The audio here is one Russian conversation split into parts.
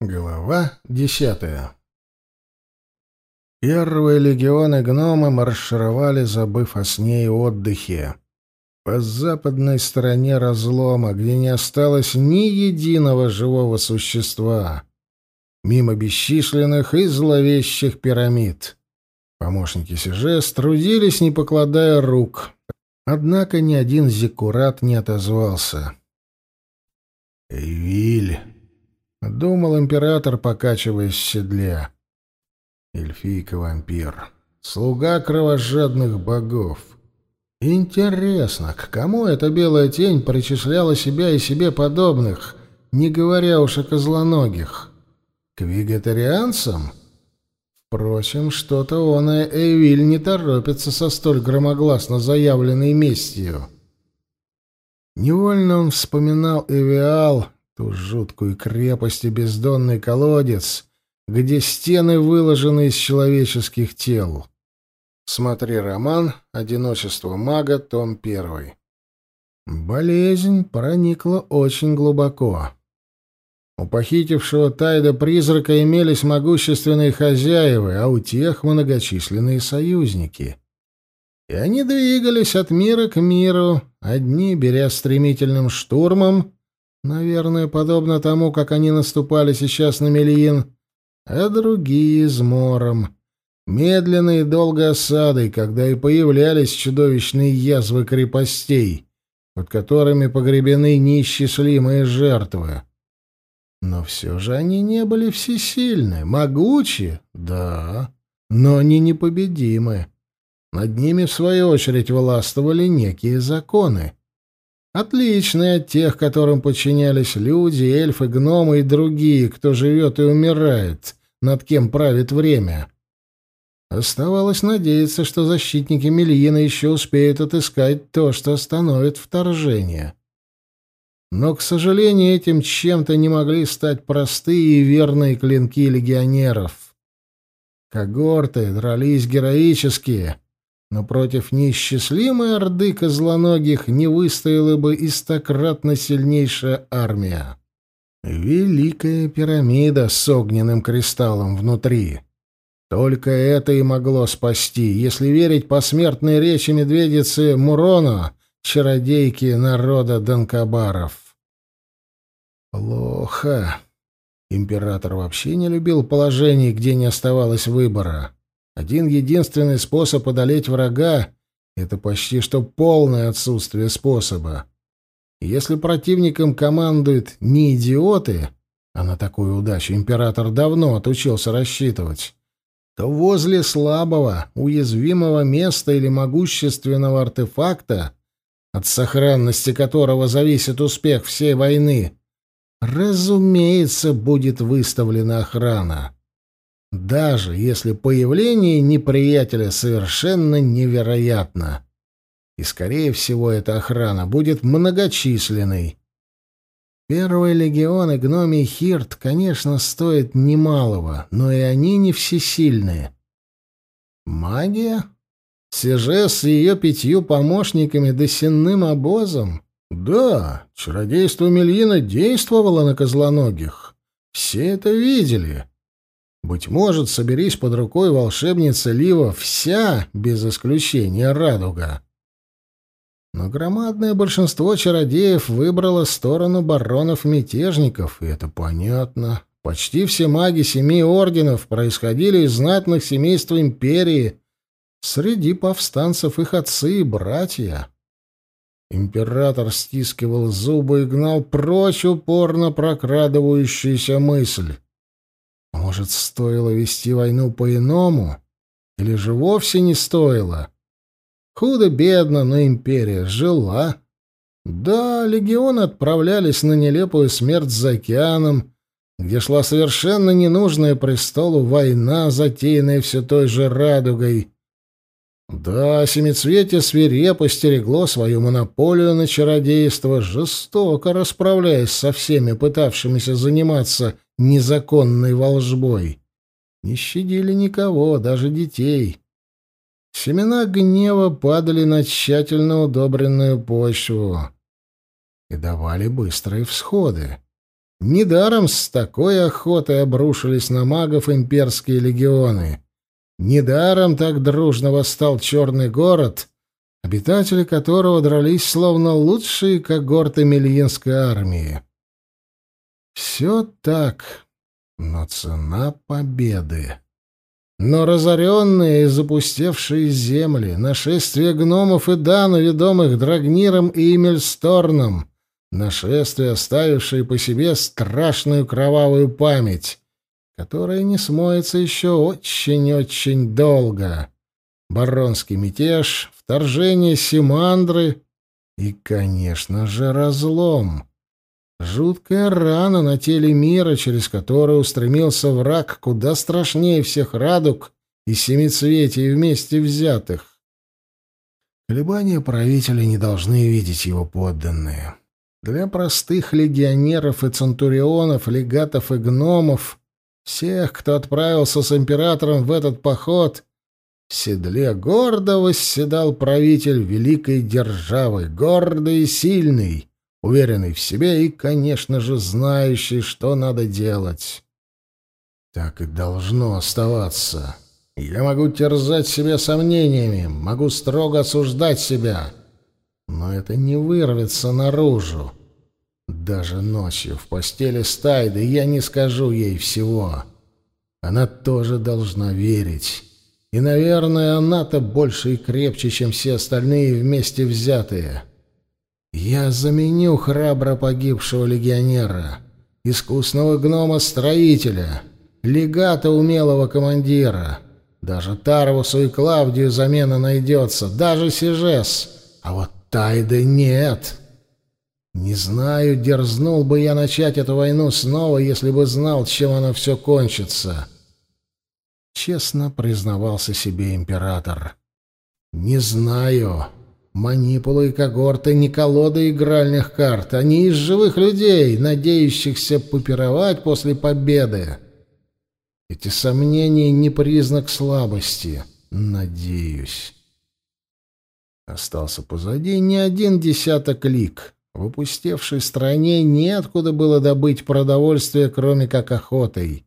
Глава десятая Первые легионы гномы маршировали, забыв о сне и отдыхе. По западной стороне разлома, где не осталось ни единого живого существа, мимо бесчисленных и зловещих пирамид. Помощники Сижес трудились, не покладая рук. Однако ни один зиккурат не отозвался. «Эйвиль!» — думал император, покачиваясь в седле. Эльфийка-вампир. Слуга кровожадных богов. Интересно, к кому эта белая тень причисляла себя и себе подобных, не говоря уж о козлоногих? К вегетарианцам? Впрочем, что-то он и Эйвиль не торопится со столь громогласно заявленной местью. Невольно он вспоминал Эвиал, ту жуткую крепость и бездонный колодец, где стены выложены из человеческих тел. Смотри роман «Одиночество мага», том 1. Болезнь проникла очень глубоко. У похитившего Тайда призрака имелись могущественные хозяева, а у тех многочисленные союзники. И они двигались от мира к миру, одни беря стремительным штурмом, наверное, подобно тому, как они наступали сейчас на Мельин, а другие — измором. Медленной и долгой осадой, когда и появлялись чудовищные язвы крепостей, под которыми погребены неисчислимые жертвы. Но все же они не были всесильны, могучи, да, но не непобедимы. Над ними, в свою очередь, властвовали некие законы. Отличные от тех, которым подчинялись люди, эльфы, гномы и другие, кто живет и умирает, над кем правит время. Оставалось надеяться, что защитники Мельина еще успеют отыскать то, что остановит вторжение. Но, к сожалению, этим чем-то не могли стать простые и верные клинки легионеров. Когорты дрались героически, но против неисчислимой орды козлоногих не выстояла бы и стократно сильнейшая армия. Великая пирамида с огненным кристаллом внутри. Только это и могло спасти, если верить посмертной речи медведицы Мурона, чародейки народа Данкабаров. Плохо. Император вообще не любил положений, где не оставалось выбора. Один единственный способ одолеть врага — это почти что полное отсутствие способа. Если противником командуют не идиоты, а на такую удачу император давно отучился рассчитывать, то возле слабого, уязвимого места или могущественного артефакта, от сохранности которого зависит успех всей войны, разумеется, будет выставлена охрана. Даже если появление неприятеля совершенно невероятно и, скорее всего, эта охрана будет многочисленной. Первый легион и гномий Хирт, конечно, стоят немалого, но и они не всесильные. Магия? Сеже с ее пятью помощниками да сенным обозом? Да, чародейство Мельина действовало на козлоногих. Все это видели. Быть может, соберись под рукой волшебница Лива вся, без исключения, радуга. Но громадное большинство чародеев выбрало сторону баронов-мятежников, и это понятно. Почти все маги семи орденов происходили из знатных семейств империи. Среди повстанцев их отцы и братья. Император стискивал зубы и гнал прочь упорно прокрадывающуюся мысль. А может, стоило вести войну по-иному? Или же вовсе не стоило? Худо-бедно, но империя жила. Да, легионы отправлялись на нелепую смерть за океаном, где шла совершенно ненужная престолу война, затеянная все той же радугой. Да, семицветие свирепо стерегло свою монополию на чародейство, жестоко расправляясь со всеми пытавшимися заниматься незаконной волжбой. Не щадили никого, даже детей. Семена гнева падали на тщательно удобренную почву и давали быстрые всходы. Недаром с такой охотой обрушились на магов имперские легионы. Недаром так дружно восстал черный город, обитатели которого дрались словно лучшие когорты Мельинской армии. Все так, но цена победы. Но разоренные и запустевшие земли, нашествие гномов и дану, ведомых Драгниром и Эмельсторном, нашествие, оставившее по себе страшную кровавую память, которая не смоется еще очень-очень долго. Баронский мятеж, вторжение Симандры и, конечно же, разлом. Жуткая рана на теле мира, через которую устремился враг куда страшнее всех радуг и семицветий вместе взятых. Колебания правителя не должны видеть его подданные. Для простых легионеров и центурионов, легатов и гномов, всех, кто отправился с императором в этот поход, в седле гордо восседал правитель великой державы, гордый и сильный, уверенный в себе и, конечно же, знающий, что надо делать. Так и должно оставаться. Я могу терзать себя сомнениями, могу строго осуждать себя, но это не вырвется наружу. Даже ночью в постели с я не скажу ей всего. Она тоже должна верить. И, наверное, она-то больше и крепче, чем все остальные вместе взятые. Я заменю храбро погибшего легионера, искусного гнома-строителя, легата умелого командира. Даже Тарвусу и Клавдию замена найдется, даже Сижес. А вот Тайды нет. Не знаю, дерзнул бы я начать эту войну снова, если бы знал, чем она все кончится. Честно признавался себе император. Не знаю. Манипулы и когорты не колоды игральных карт, они из живых людей, надеющихся попировать после победы. Эти сомнения не признак слабости, надеюсь. Остался позади не один десяток лик. В опустевшей стране неоткуда было добыть продовольствие, кроме как охотой.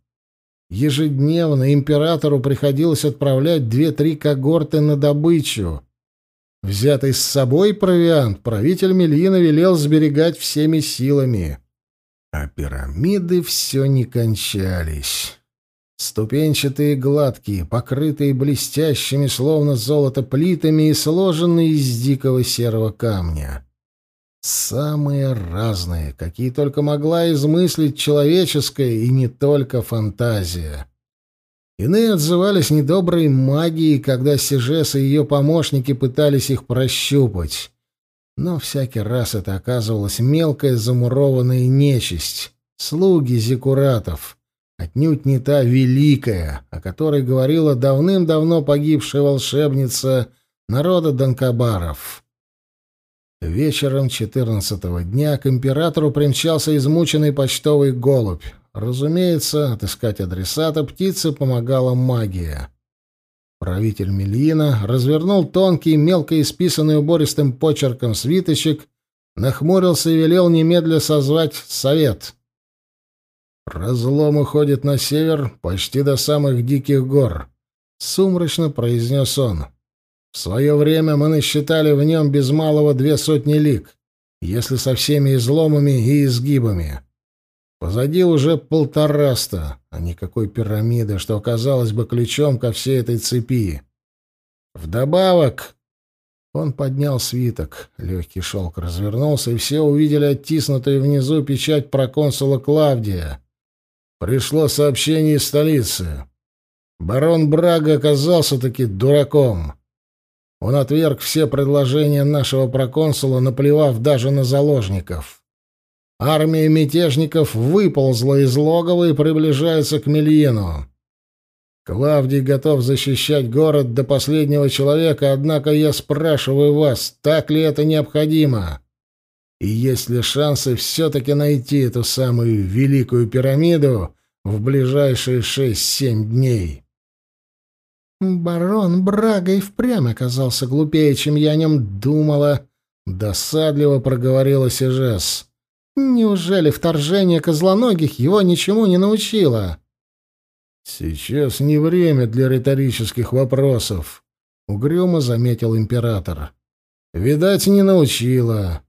Ежедневно императору приходилось отправлять две-три когорты на добычу — Взятый с собой провиант правитель Мельина велел сберегать всеми силами. А пирамиды все не кончались. Ступенчатые гладкие, покрытые блестящими, словно золото, плитами и сложенные из дикого серого камня. Самые разные, какие только могла измыслить человеческая и не только фантазия. Иные отзывались недоброй магией, когда Сижес и ее помощники пытались их прощупать. Но всякий раз это оказывалась мелкая замурованная нечисть, слуги зекуратов, отнюдь не та великая, о которой говорила давным-давно погибшая волшебница народа Данкабаров. Вечером четырнадцатого дня к императору примчался измученный почтовый голубь. Разумеется, отыскать адресата птице помогала магия. Правитель Мельина развернул тонкий, мелко исписанный убористым почерком свиточек, нахмурился и велел немедля созвать совет. «Разлом уходит на север, почти до самых диких гор», — сумрачно произнес он. «В свое время мы насчитали в нем без малого две сотни лик, если со всеми изломами и изгибами. Позади уже полтораста, а никакой пирамиды, что оказалось бы ключом ко всей этой цепи. Вдобавок... Он поднял свиток, легкий шелк развернулся, и все увидели оттиснутую внизу печать проконсула Клавдия. Пришло сообщение из столицы. Барон Брага оказался-таки дураком. Он отверг все предложения нашего проконсула, наплевав даже на заложников. Армия мятежников выползла из логова и приближается к Мельину. Клавдий готов защищать город до последнего человека, однако я спрашиваю вас, так ли это необходимо? И есть ли шансы все-таки найти эту самую Великую пирамиду в ближайшие шесть-семь дней? Барон Брага и впрямь оказался глупее, чем я о нем думала, — досадливо проговорила Сижес. Неужели вторжение козлоногих его ничему не научило? Сейчас не время для риторических вопросов, угрюмо заметил император. Видать, не научила.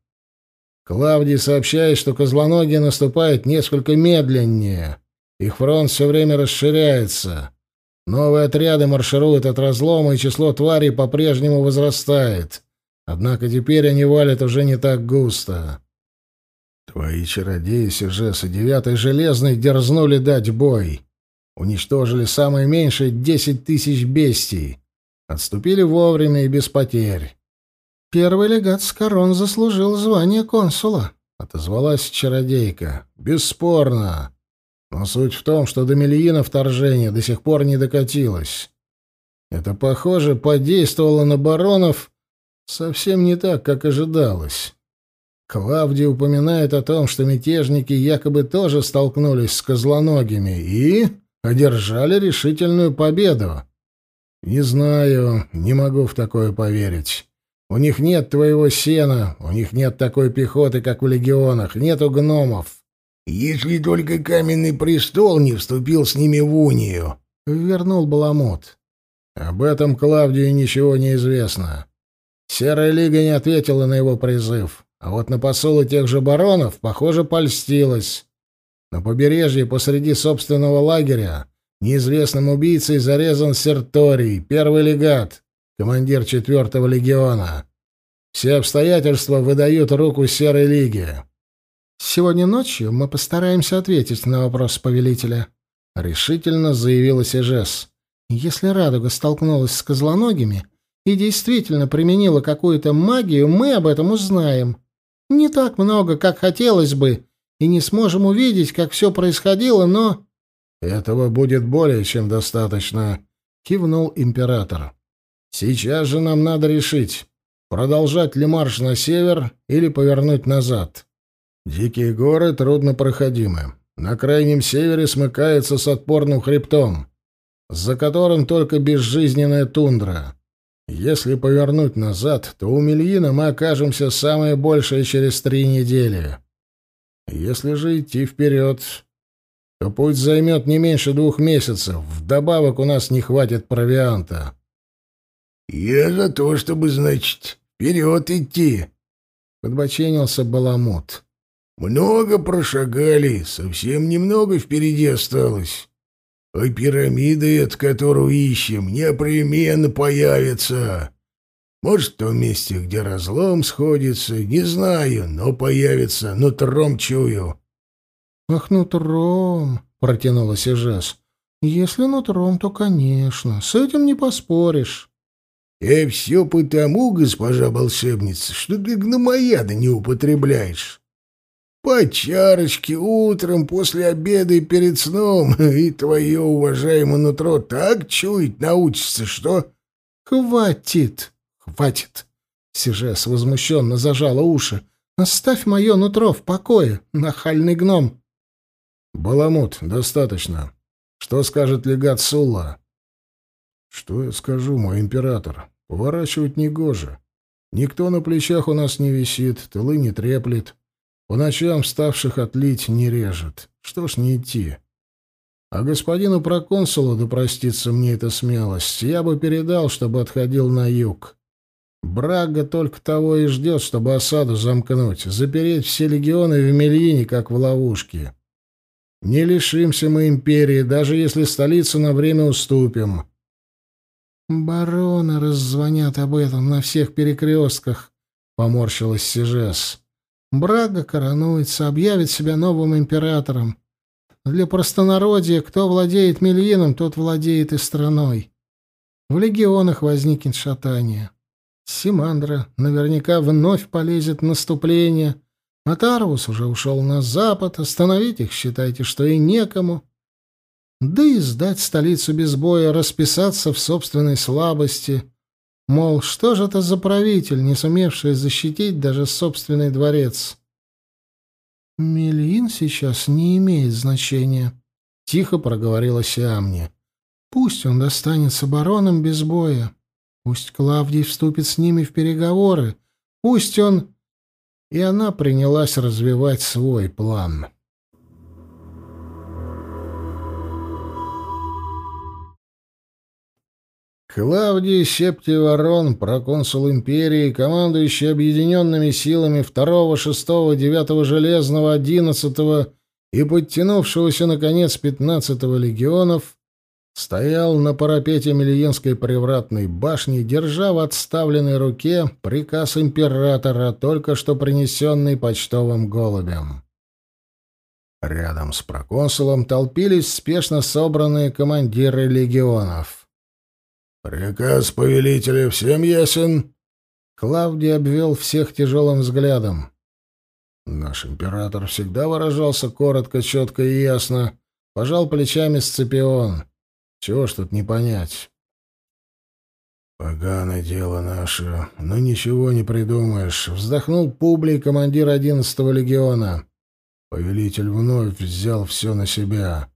Клавдий сообщает, что козлоногие наступают несколько медленнее. Их фронт все время расширяется. Новые отряды маршируют от разлома, и число тварей по-прежнему возрастает. Однако теперь они валят уже не так густо. Твои чародеи, Сижес и Девятый Железный дерзнули дать бой. Уничтожили самое меньшее десять тысяч бестий. Отступили вовремя и без потерь. «Первый легат Скорон заслужил звание консула», — отозвалась чародейка. «Бесспорно. Но суть в том, что до Мельина вторжение до сих пор не докатилось. Это, похоже, подействовало на баронов совсем не так, как ожидалось. Клавдий упоминает о том, что мятежники якобы тоже столкнулись с козлоногими и одержали решительную победу. Не знаю, не могу в такое поверить. У них нет твоего сена, у них нет такой пехоты, как в легионах, нету гномов. Если только каменный престол не вступил с ними в унию, — вернул Баламут. Об этом Клавдию ничего не известно. Серая лига не ответила на его призыв, а вот на посулы тех же баронов, похоже, польстилась. На побережье посреди собственного лагеря неизвестным убийцей зарезан Серторий, первый легат, командир четвертого легиона. Все обстоятельства выдают руку Серой Лиги. «Сегодня ночью мы постараемся ответить на вопрос повелителя», — решительно заявила Сежес. «Если Радуга столкнулась с козлоногими и действительно применила какую-то магию, мы об этом узнаем. Не так много, как хотелось бы, и не сможем увидеть, как все происходило, но...» «Этого будет более чем достаточно», — кивнул император. «Сейчас же нам надо решить, продолжать ли марш на север или повернуть назад. Дикие горы труднопроходимы. На крайнем севере смыкается с отпорным хребтом, за которым только безжизненная тундра. Если повернуть назад, то у Мельина мы окажемся самое большее через три недели. Если же идти вперед, то путь займет не меньше двух месяцев. Вдобавок у нас не хватит провианта. «Я за то, чтобы, значит, вперед идти», — подбоченился Баламут. «Много прошагали, совсем немного впереди осталось. А пирамида эта, которую ищем, непременно появится. Может, в том месте, где разлом сходится, не знаю, но появится, нутром чую». «Ах, нутром!» — протянула Сижас. «Если нутром, то, конечно, с этим не поспоришь». «И все потому, госпожа волшебница, что ты гномояда не употребляешь. По чарочке утром, после обеда и перед сном, и твое уважаемое нутро так чуять научится, что...» «Хватит! Хватит!» Сижес возмущенно зажала уши. «Оставь мое нутро в покое, нахальный гном!» «Баламут, достаточно. Что скажет легат Сулла?» «Что я скажу, мой император? Поворачивать негоже. Никто на плечах у нас не висит, тылы не треплет, по ночам ставших отлить не режет. Что ж не идти?» А господину проконсулу, да простится мне эта смелость, я бы передал, чтобы отходил на юг. Брага только того и ждет, чтобы осаду замкнуть, запереть все легионы в Мельине, как в ловушке. Не лишимся мы империи, даже если столицу на время уступим. Бароны раззвонят об этом на всех перекрестках, — поморщилась Сижес. Брага коронуется, объявит себя новым императором. Для простонародья, кто владеет Мельином, тот владеет и страной. В легионах возникнет шатание. Симандра наверняка вновь полезет в наступление — а Тарвус уже ушел на запад, остановить их, считайте, что и некому. Да и сдать столицу без боя, расписаться в собственной слабости. Мол, что же это за правитель, не сумевший защитить даже собственный дворец? «Мельин сейчас не имеет значения», — тихо проговорила Сиамни. «Пусть он достанется бароном без боя. Пусть Клавдий вступит с ними в переговоры. Пусть он...» и она принялась развивать свой план. Клавдий Септий Ворон, проконсул империи, командующий объединенными силами 2, 6, 9 Железного, 11 и подтянувшегося, наконец, 15 легионов, стоял на парапете Мельинской привратной башни, держа в отставленной руке приказ императора, только что принесенный почтовым голубем. Рядом с проконсулом толпились спешно собранные командиры легионов — «Приказ повелителя всем ясен?» Клавдий обвел всех тяжелым взглядом. Наш император всегда выражался коротко, четко и ясно. Пожал плечами Сципион. Чего ж тут не понять? «Поганое дело наше, но ничего не придумаешь», — вздохнул Публий, командир одиннадцатого легиона. Повелитель вновь взял все на себя.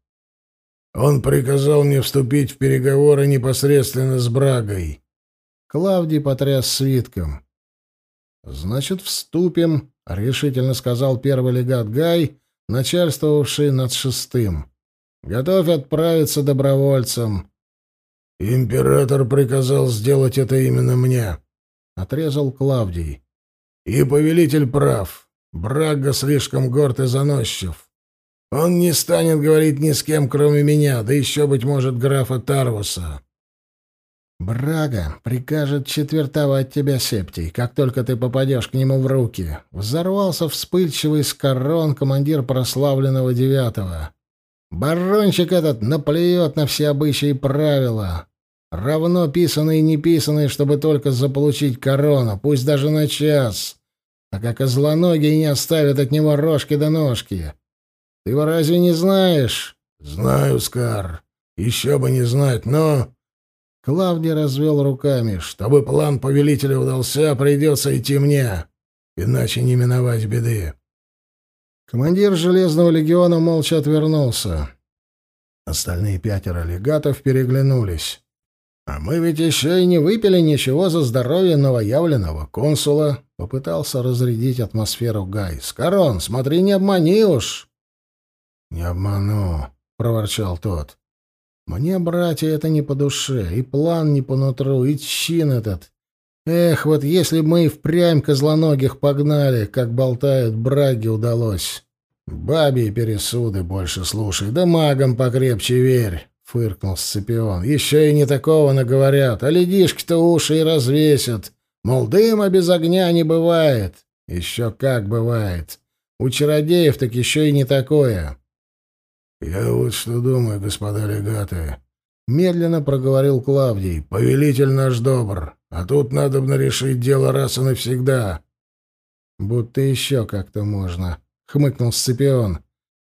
Он приказал мне вступить в переговоры непосредственно с Брагой. Клавдий потряс свитком. «Значит, вступим», — решительно сказал первый легат Гай, начальствовавший над шестым. «Готовь отправиться добровольцем». «Император приказал сделать это именно мне», — отрезал Клавдий. «И повелитель прав. Брага слишком горд и заносчив. Он не станет говорить ни с кем, кроме меня, да еще, быть может, графа Тарвуса. Брага прикажет четвертовать тебя, Септий, как только ты попадешь к нему в руки. Взорвался вспыльчивый скорон командир прославленного девятого. Барончик этот наплюет на все обычаи и правила. Равно писанные и неписанные, чтобы только заполучить корону, пусть даже на час. А как и злоногие не оставят от него рожки до ножки. Ты его разве не знаешь? Знаю, Скар. Еще бы не знать, но... Клавдий развел руками. Чтобы план повелителя удался, придется идти мне. Иначе не миновать беды. Командир Железного легиона молча отвернулся. Остальные пятеро легатов переглянулись. «А мы ведь еще и не выпили ничего за здоровье новоявленного консула», — попытался разрядить атмосферу Гай. «Скорон, смотри, не обмани уж!» «Не обману», — проворчал тот. «Мне, братья, это не по душе, и план не по нутру, и чин этот. Эх, вот если бы мы впрямь козлоногих погнали, как болтают, браги удалось. Бабе пересуды больше слушай, да магам покрепче верь». — фыркнул Сципион. — Еще и не такого наговорят, а ледишки-то уши и развесят. Мол, дыма без огня не бывает. Еще как бывает. У чародеев так еще и не такое. «Я вот что думаю, господа легаты», — медленно проговорил Клавдий. «Повелитель наш добр, а тут надо бы решить дело раз и навсегда». «Будто еще как-то можно», — хмыкнул Сципион.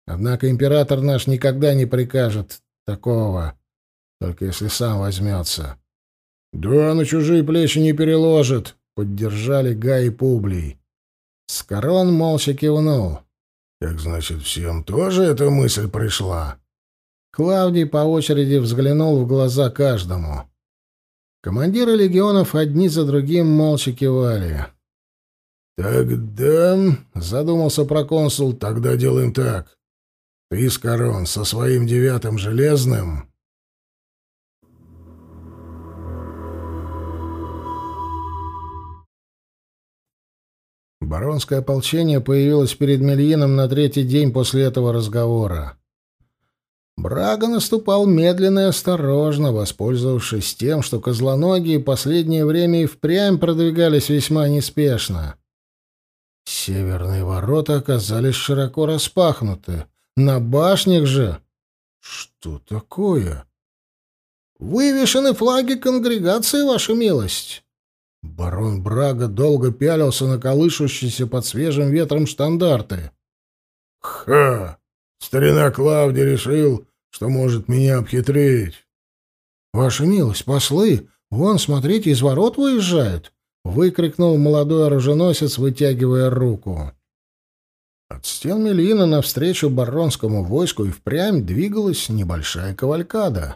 «Однако император наш никогда не прикажет такого, только если сам возьмется». «Да, на чужие плечи не переложит», — поддержали Гай и Публий. Скорон молча кивнул. «Так значит, всем тоже эта мысль пришла?» Клавдий по очереди взглянул в глаза каждому. Командиры легионов одни за другим молча кивали. «Тогда...» — задумался проконсул. «Тогда делаем так. Ты, Скорон, со своим девятым железным Баронское ополчение появилось перед Мельином на третий день после этого разговора. Брага наступал медленно и осторожно, воспользовавшись тем, что козлоногие последнее время и впрямь продвигались весьма неспешно. Северные ворота оказались широко распахнуты. На башнях же... Что такое? «Вывешены флаги конгрегации, ваша милость!» Барон Брага долго пялился на колышущиеся под свежим ветром штандарты. «Ха! Старина Клавдий решил, что может меня обхитрить!» «Ваша милость, послы! Вон, смотрите, из ворот выезжают!» — выкрикнул молодой оруженосец, вытягивая руку. От стен Мелина навстречу баронскому войску и впрямь двигалась небольшая кавалькада.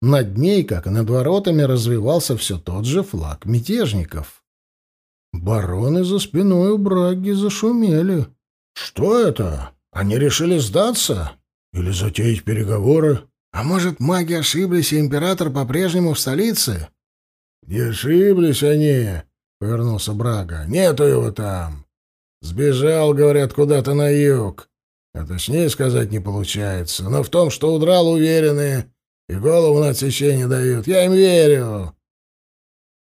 Над ней, как и над воротами, развивался все тот же флаг мятежников. Бароны за спиной у Браги зашумели. Что это? Они решили сдаться? Или затеять переговоры? А может, маги ошиблись, и император по-прежнему в столице? Не ошиблись они, повернулся Брага. Нету его там. Сбежал, говорят, куда-то на юг. А точнее сказать не получается. Но в том, что удрал, уверены. И голову на отсечение дают. Я им верю.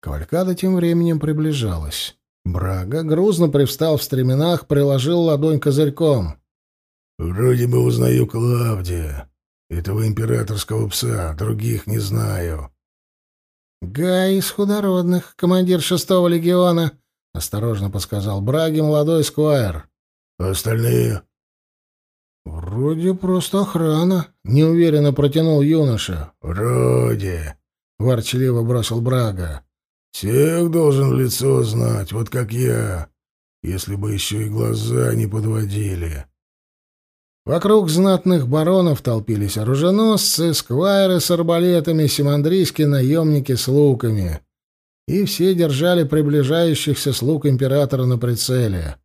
Кавалькада тем временем приближалась. Брага грузно привстал в стременах, приложил ладонь козырьком. «Вроде бы узнаю Клавдия, этого императорского пса, других не знаю». «Гай из худородных, командир шестого легиона», — осторожно подсказал Браге молодой сквайр. «А остальные?» «Вроде просто охрана», — неуверенно протянул юноша. «Вроде», — ворчливо бросил Брага. Всех должен в лицо знать, вот как я, если бы еще и глаза не подводили. Вокруг знатных баронов толпились оруженосцы, сквайры с арбалетами, симандрийские наемники с луками. И все держали приближающихся слуг императора на прицеле.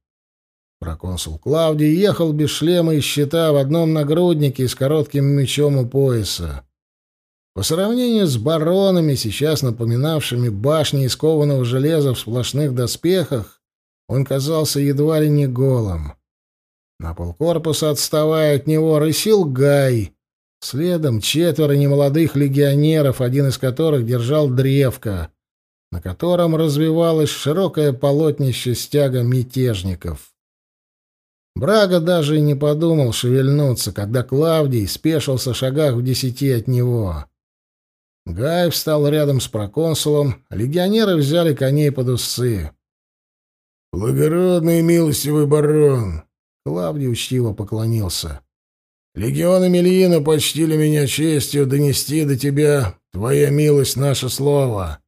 Проконсул Клавдий ехал без шлема и щита в одном нагруднике и с коротким мечом у пояса. По сравнению с баронами, сейчас напоминавшими башни из кованого железа в сплошных доспехах, он казался едва ли не голым. На полкорпуса, отставая от него, рысил Гай. Следом четверо немолодых легионеров, один из которых держал древко, на котором развивалось широкое полотнище стяга мятежников. Брага даже и не подумал шевельнуться, когда Клавдий спешился шагах в десяти от него. Гай встал рядом с проконсулом, легионеры взяли коней под усы. «Благородный милостивый барон!» Клавдий учтиво поклонился. «Легионы Мельина почтили меня честью донести до тебя, твоя милость, наше слово».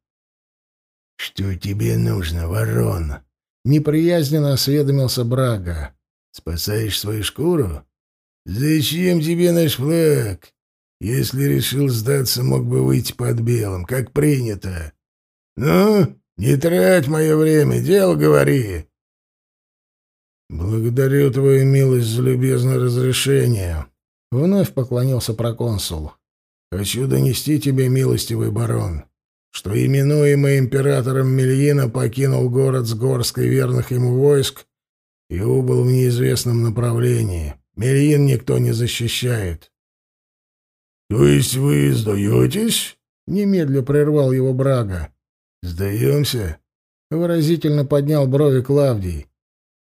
«Что тебе нужно, ворон?» — неприязненно осведомился Брага. «Спасаешь свою шкуру? Зачем тебе наш флаг? Если решил сдаться, мог бы выйти под белым, как принято. Ну, не трать мое время, дело говори. Благодарю твою милость за любезное разрешение. Вновь поклонился проконсул. Хочу донести тебе, милостивый барон, что именуемый императором Мельина покинул город с горской верных ему войск и убыл в неизвестном направлении. Мельин никто не защищает. «То есть вы сдаетесь?» — немедля прервал его Брага. «Сдаемся?» — выразительно поднял брови Клавдий.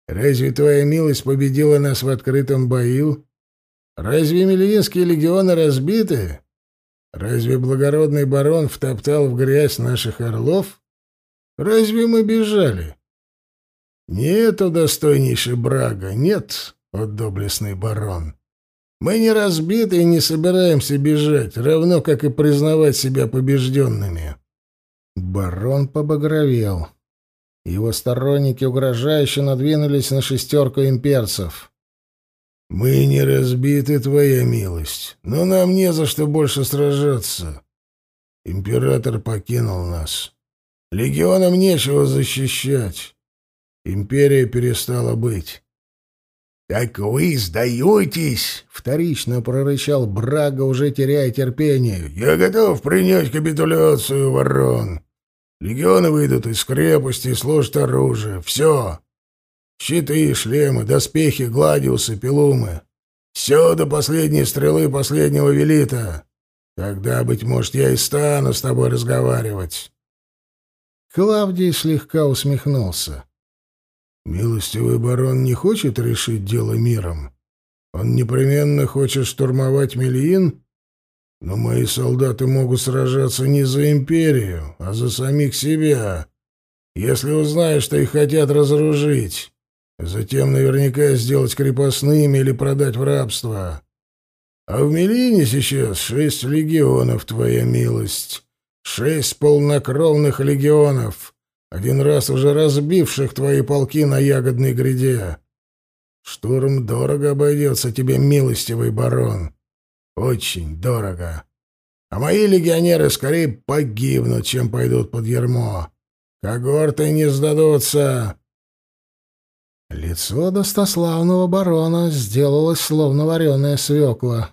«Разве твоя милость победила нас в открытом бою? Разве Мельинские легионы разбиты? Разве благородный барон втоптал в грязь наших орлов? Разве мы бежали?» «Нет, о достойнейший Брага, нет, о доблестный барон. Мы не разбиты и не собираемся бежать, равно как и признавать себя побежденными. Барон побагровел. Его сторонники угрожающе надвинулись на шестерку имперцев. «Мы не разбиты, твоя милость, но нам не за что больше сражаться. Император покинул нас. Легионам нечего защищать. Империя перестала быть. «Так вы сдаетесь?» — вторично прорычал Брага, уже теряя терпение. «Я готов принять капитуляцию, ворон. Легионы выйдут из крепости и сложат оружие. Все. Щиты, шлемы, доспехи, гладиусы, пилумы. Все до последней стрелы последнего велита. Тогда, быть может, я и стану с тобой разговаривать». Клавдий слегка усмехнулся. Милостивый барон не хочет решить дело миром. Он непременно хочет штурмовать Мельин, но мои солдаты могут сражаться не за империю, а за самих себя. Если узнают, что их хотят разоружить, затем наверняка сделать крепостными или продать в рабство. А в Мелине сейчас шесть легионов, твоя милость, шесть полнокровных легионов, один раз уже разбивших твои полки на ягодной гряде. Штурм дорого обойдется тебе, милостивый барон. Очень дорого. А мои легионеры скорее погибнут, чем пойдут под ермо, Когорты не сдадутся!» Лицо достославного барона сделалось словно вареная свекла.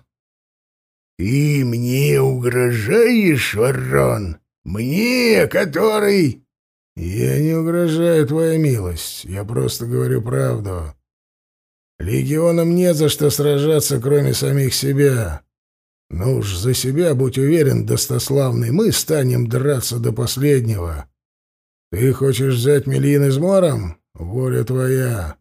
«Ты мне угрожаешь, ворон? Мне, который...» «Я не угрожаю, твоя милость. Я просто говорю правду. Легионам не за что сражаться, кроме самих себя. Ну уж за себя будь уверен, достославный, мы станем драться до последнего. Ты хочешь взять Мелин измором? Воля твоя.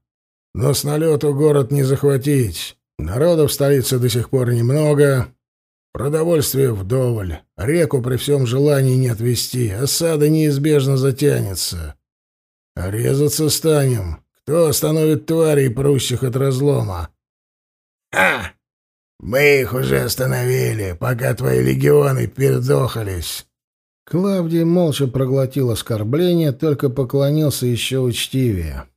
Но с налету город не захватить. Народу в столице до сих пор немного. Продовольствия вдоволь. Реку при всем желании не отвести. Осада неизбежно затянется. А резаться станем. Кто остановит тварей, прущих от разлома? А! Мы их уже остановили, пока твои легионы передохались. Клавдий молча проглотил оскорбление, только поклонился еще учтивее.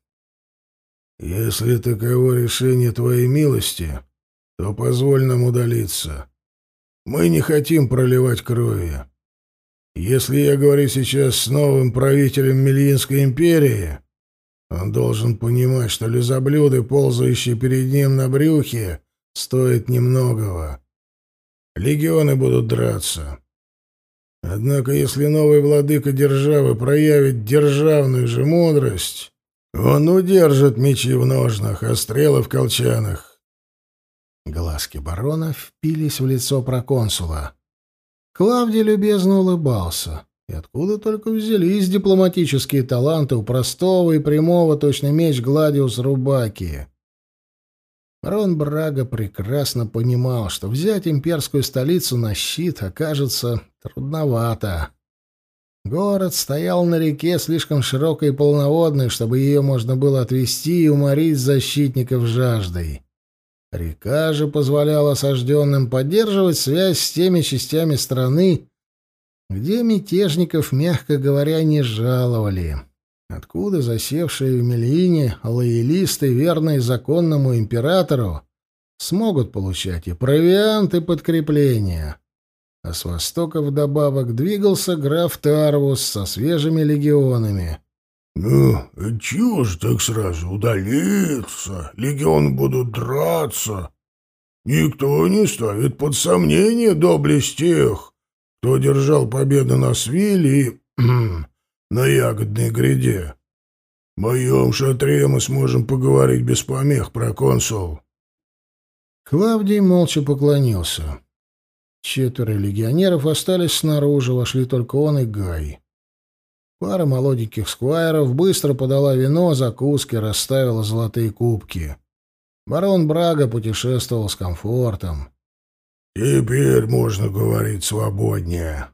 «Если таково решение твоей милости, то позволь нам удалиться. Мы не хотим проливать крови. Если я говорю сейчас с новым правителем Мельинской империи, он должен понимать, что лизоблюды, ползающие перед ним на брюхе, стоят немногого. Легионы будут драться. Однако, если новый владыка державы проявит державную же мудрость, он удержит мечи в ножнах, а стрелы в колчанах. Глазки барона впились в лицо проконсула. Клавдий любезно улыбался. И откуда только взялись дипломатические таланты у простого и прямого, точно меч Гладиус Рубаки. Барон Брага прекрасно понимал, что взять имперскую столицу на щит окажется трудновато. Город стоял на реке слишком широкой и полноводной, чтобы ее можно было отвести и уморить защитников жаждой. Река же позволяла осажденным поддерживать связь с теми частями страны, где мятежников, мягко говоря, не жаловали. Откуда засевшие в Мельине лоялисты, верные законному императору, смогут получать и провиант, и подкрепления? А с востока вдобавок двигался граф Тарвус со свежими легионами. «Ну, чего ж так сразу удалиться? Легионы будут драться. Никто не ставит под сомнение доблесть тех, кто держал победу на Свиле и на Ягодной гряде. В моем шатре мы сможем поговорить без помех, про консул. Клавдий молча поклонился. Четверо легионеров остались снаружи, вошли только он и Гай. Пара молоденьких сквайров быстро подала вино, закуски, расставила золотые кубки. Барон Брага путешествовал с комфортом. «Теперь можно говорить свободнее».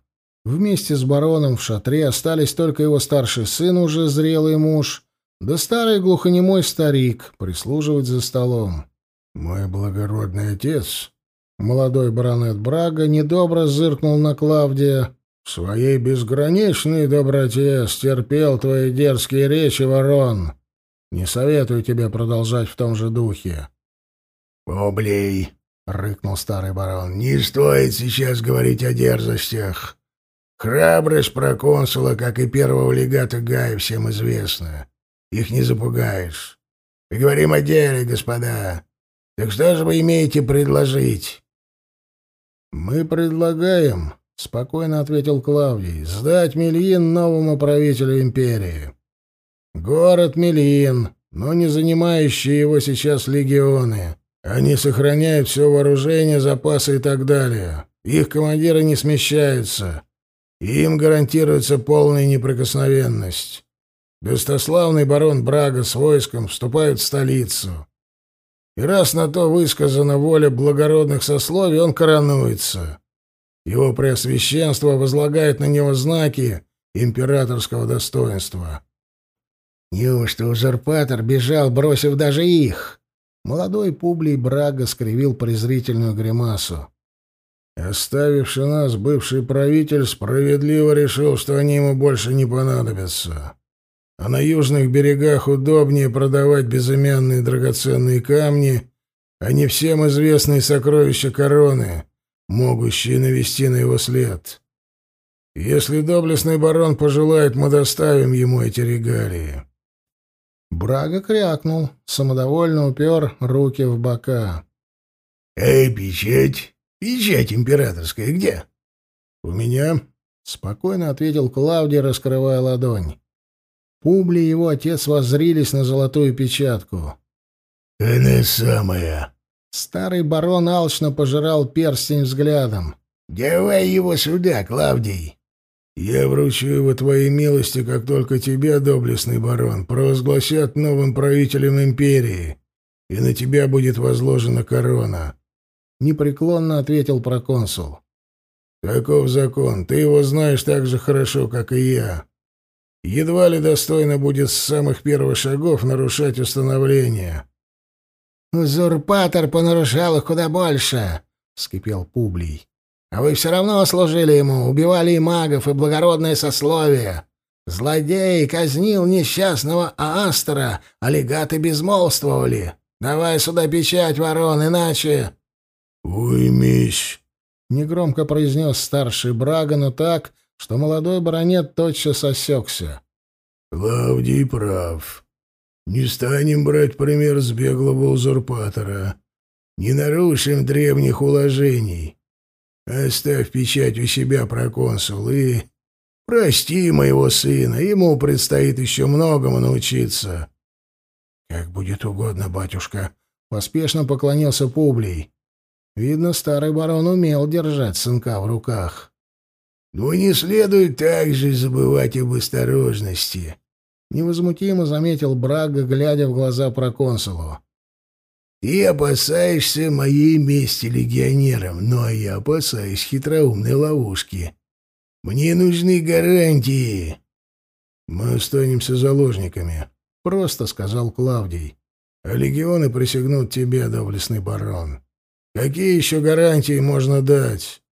Вместе с бароном в шатре остались только его старший сын, уже зрелый муж, да старый глухонемой старик, прислуживать за столом. «Мой благородный отец», молодой баронет Брага, недобро зыркнул на Клавдия, «в своей безграничной доброте стерпел твои дерзкие речи, ворон. Не советую тебе продолжать в том же духе». «Облей», — рыкнул старый барон, — «не стоит сейчас говорить о дерзостях. Храбрость проконсула, как и первого легата Гая, всем известна. Их не запугаешь. Поговорим о деле, господа. Так что же вы имеете предложить?» «Мы предлагаем», — спокойно ответил Клавдий, — «сдать Мельин новому правителю империи. Город Мельин, но не занимающие его сейчас легионы». Они сохраняют все вооружение, запасы и так далее. Их командиры не смещаются. Им гарантируется полная неприкосновенность. Достославный барон Брага с войском вступает в столицу. И раз на то высказана воля благородных сословий, он коронуется. Его преосвященство возлагает на него знаки императорского достоинства. Неужто узурпатор бежал, бросив даже их? Молодой Публий Брага скривил презрительную гримасу. Оставивший нас бывший правитель справедливо решил, что они ему больше не понадобятся. А на южных берегах удобнее продавать безымянные драгоценные камни, а не всем известные сокровища короны, могущие навести на его след. Если доблестный барон пожелает, мы доставим ему эти регалии. Брага крякнул, самодовольно упер руки в бока. — Эй, печать! Печать императорская где? — У меня, — спокойно ответил Клавдий, раскрывая ладонь. Публи и его отец воззрились на золотую печатку. «Она самая!» Старый барон алчно пожирал перстень взглядом. «Давай его сюда, Клавдий!» «Я вручу его твоей милости, как только тебя, доблестный барон, провозгласят новым правителем империи, и на тебя будет возложена корона», — непреклонно ответил проконсул. «Таков закон, ты его знаешь так же хорошо, как и я. Едва ли достойно будет с самых первых шагов нарушать установление». «Узурпатор понарушал их куда больше», — вскипел Публий. А вы все равно служили ему, убивали и магов, и благородное сословие. Злодей казнил несчастного Аастера, а легаты безмолвствовали. Давай сюда печать, ворон, иначе...» «Уймись», — негромко произнес старший Брага, но так, что молодой баронет тотчас осекся. «Клавдий прав. Не станем брать пример с беглого узурпатора. Не нарушим древних уложений». Оставь печать у себя, проконсул, и прости моего сына, ему предстоит еще многому научиться. — Как будет угодно, батюшка, — поспешно поклонился Публий. Видно, старый барон умел держать сынка в руках. — Но не следует также забывать об осторожности, — невозмутимо заметил Брага, глядя в глаза проконсулу. Ты опасаешься моей мести легионерам, но я опасаюсь хитроумной ловушки. Мне нужны гарантии. Мы останемся заложниками, просто сказал Клавдий. А легионы присягнут тебе, доблестный барон. Какие еще гарантии можно дать?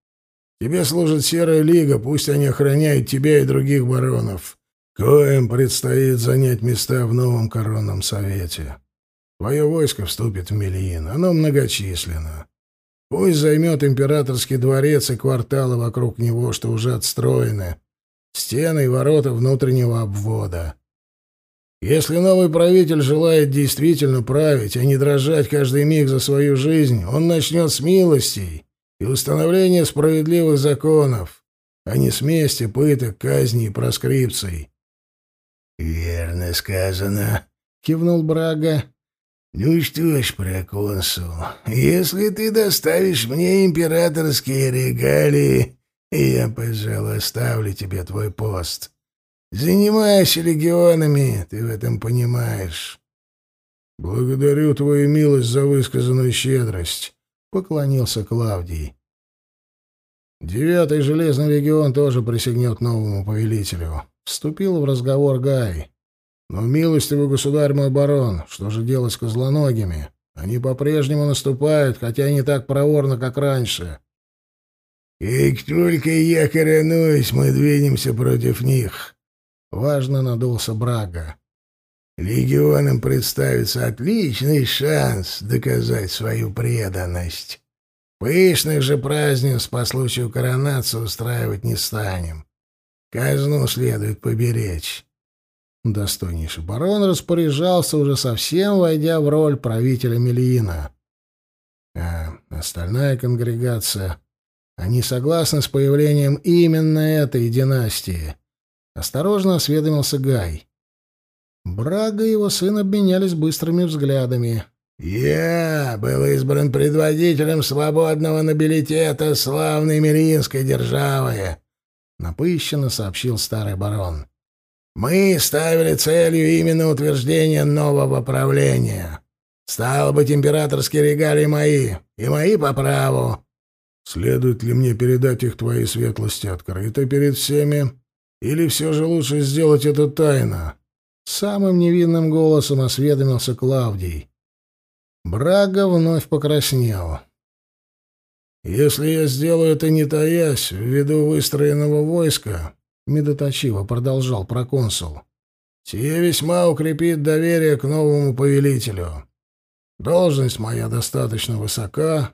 Тебе служит Серая Лига, пусть они охраняют тебя и других баронов. Коим предстоит занять места в новом коронном совете. Твое войско вступит в Мельин. Оно многочисленно. Пусть займет императорский дворец и кварталы вокруг него, что уже отстроены. Стены и ворота внутреннего обвода. Если новый правитель желает действительно править, а не дрожать каждый миг за свою жизнь, он начнет с милостей и установления справедливых законов, а не с мести, пыток, казней и проскрипций. «Верно сказано», — кивнул Брага. «Ну что ж, проконсул, если ты доставишь мне императорские регалии, я, пожалуй, оставлю тебе твой пост. Занимайся легионами, ты в этом понимаешь». «Благодарю твою милость за высказанную щедрость», — поклонился Клавдий. «Девятый железный легион тоже присягнет новому повелителю». Вступил в разговор Гай. Но, милостивый государь мой барон, что же делать с козлоногими? Они по-прежнему наступают, хотя не так проворно, как раньше. И только я коронуюсь, мы двинемся против них. Важно надулся Брага. Легионам представится отличный шанс доказать свою преданность. Пышных же празднеств по случаю коронации устраивать не станем. Казну следует поберечь. Достойнейший барон распоряжался, уже совсем войдя в роль правителя Мельина. А остальная конгрегация... Они согласны с появлением именно этой династии. Осторожно осведомился Гай. Брага и его сын обменялись быстрыми взглядами. «Я был избран предводителем свободного нобилитета славной Миринской державы», — напыщенно сообщил старый барон. Мы ставили целью именно утверждение нового правления. Стало быть, императорские регалии мои, и мои по праву. Следует ли мне передать их твоей светлости открыто перед всеми, или все же лучше сделать это тайно? Самым невинным голосом осведомился Клавдий. Брага вновь покраснел. «Если я сделаю это не таясь, ввиду выстроенного войска, — медоточиво продолжал проконсул. «Сие весьма укрепит доверие к новому повелителю. Должность моя достаточно высока.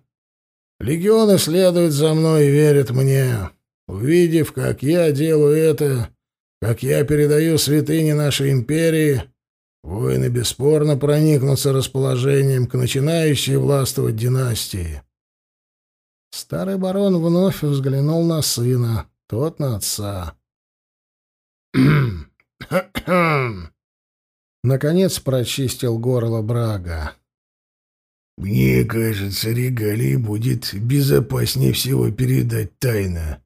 Легионы следуют за мной и верят мне. Увидев, как я делаю это, как я передаю святыни нашей империи, воины бесспорно проникнутся расположением к начинающей властвовать династии. Старый барон вновь взглянул на сына, тот на отца. Наконец прочистил горло Брага. «Мне кажется, регалии будет безопаснее всего передать тайно.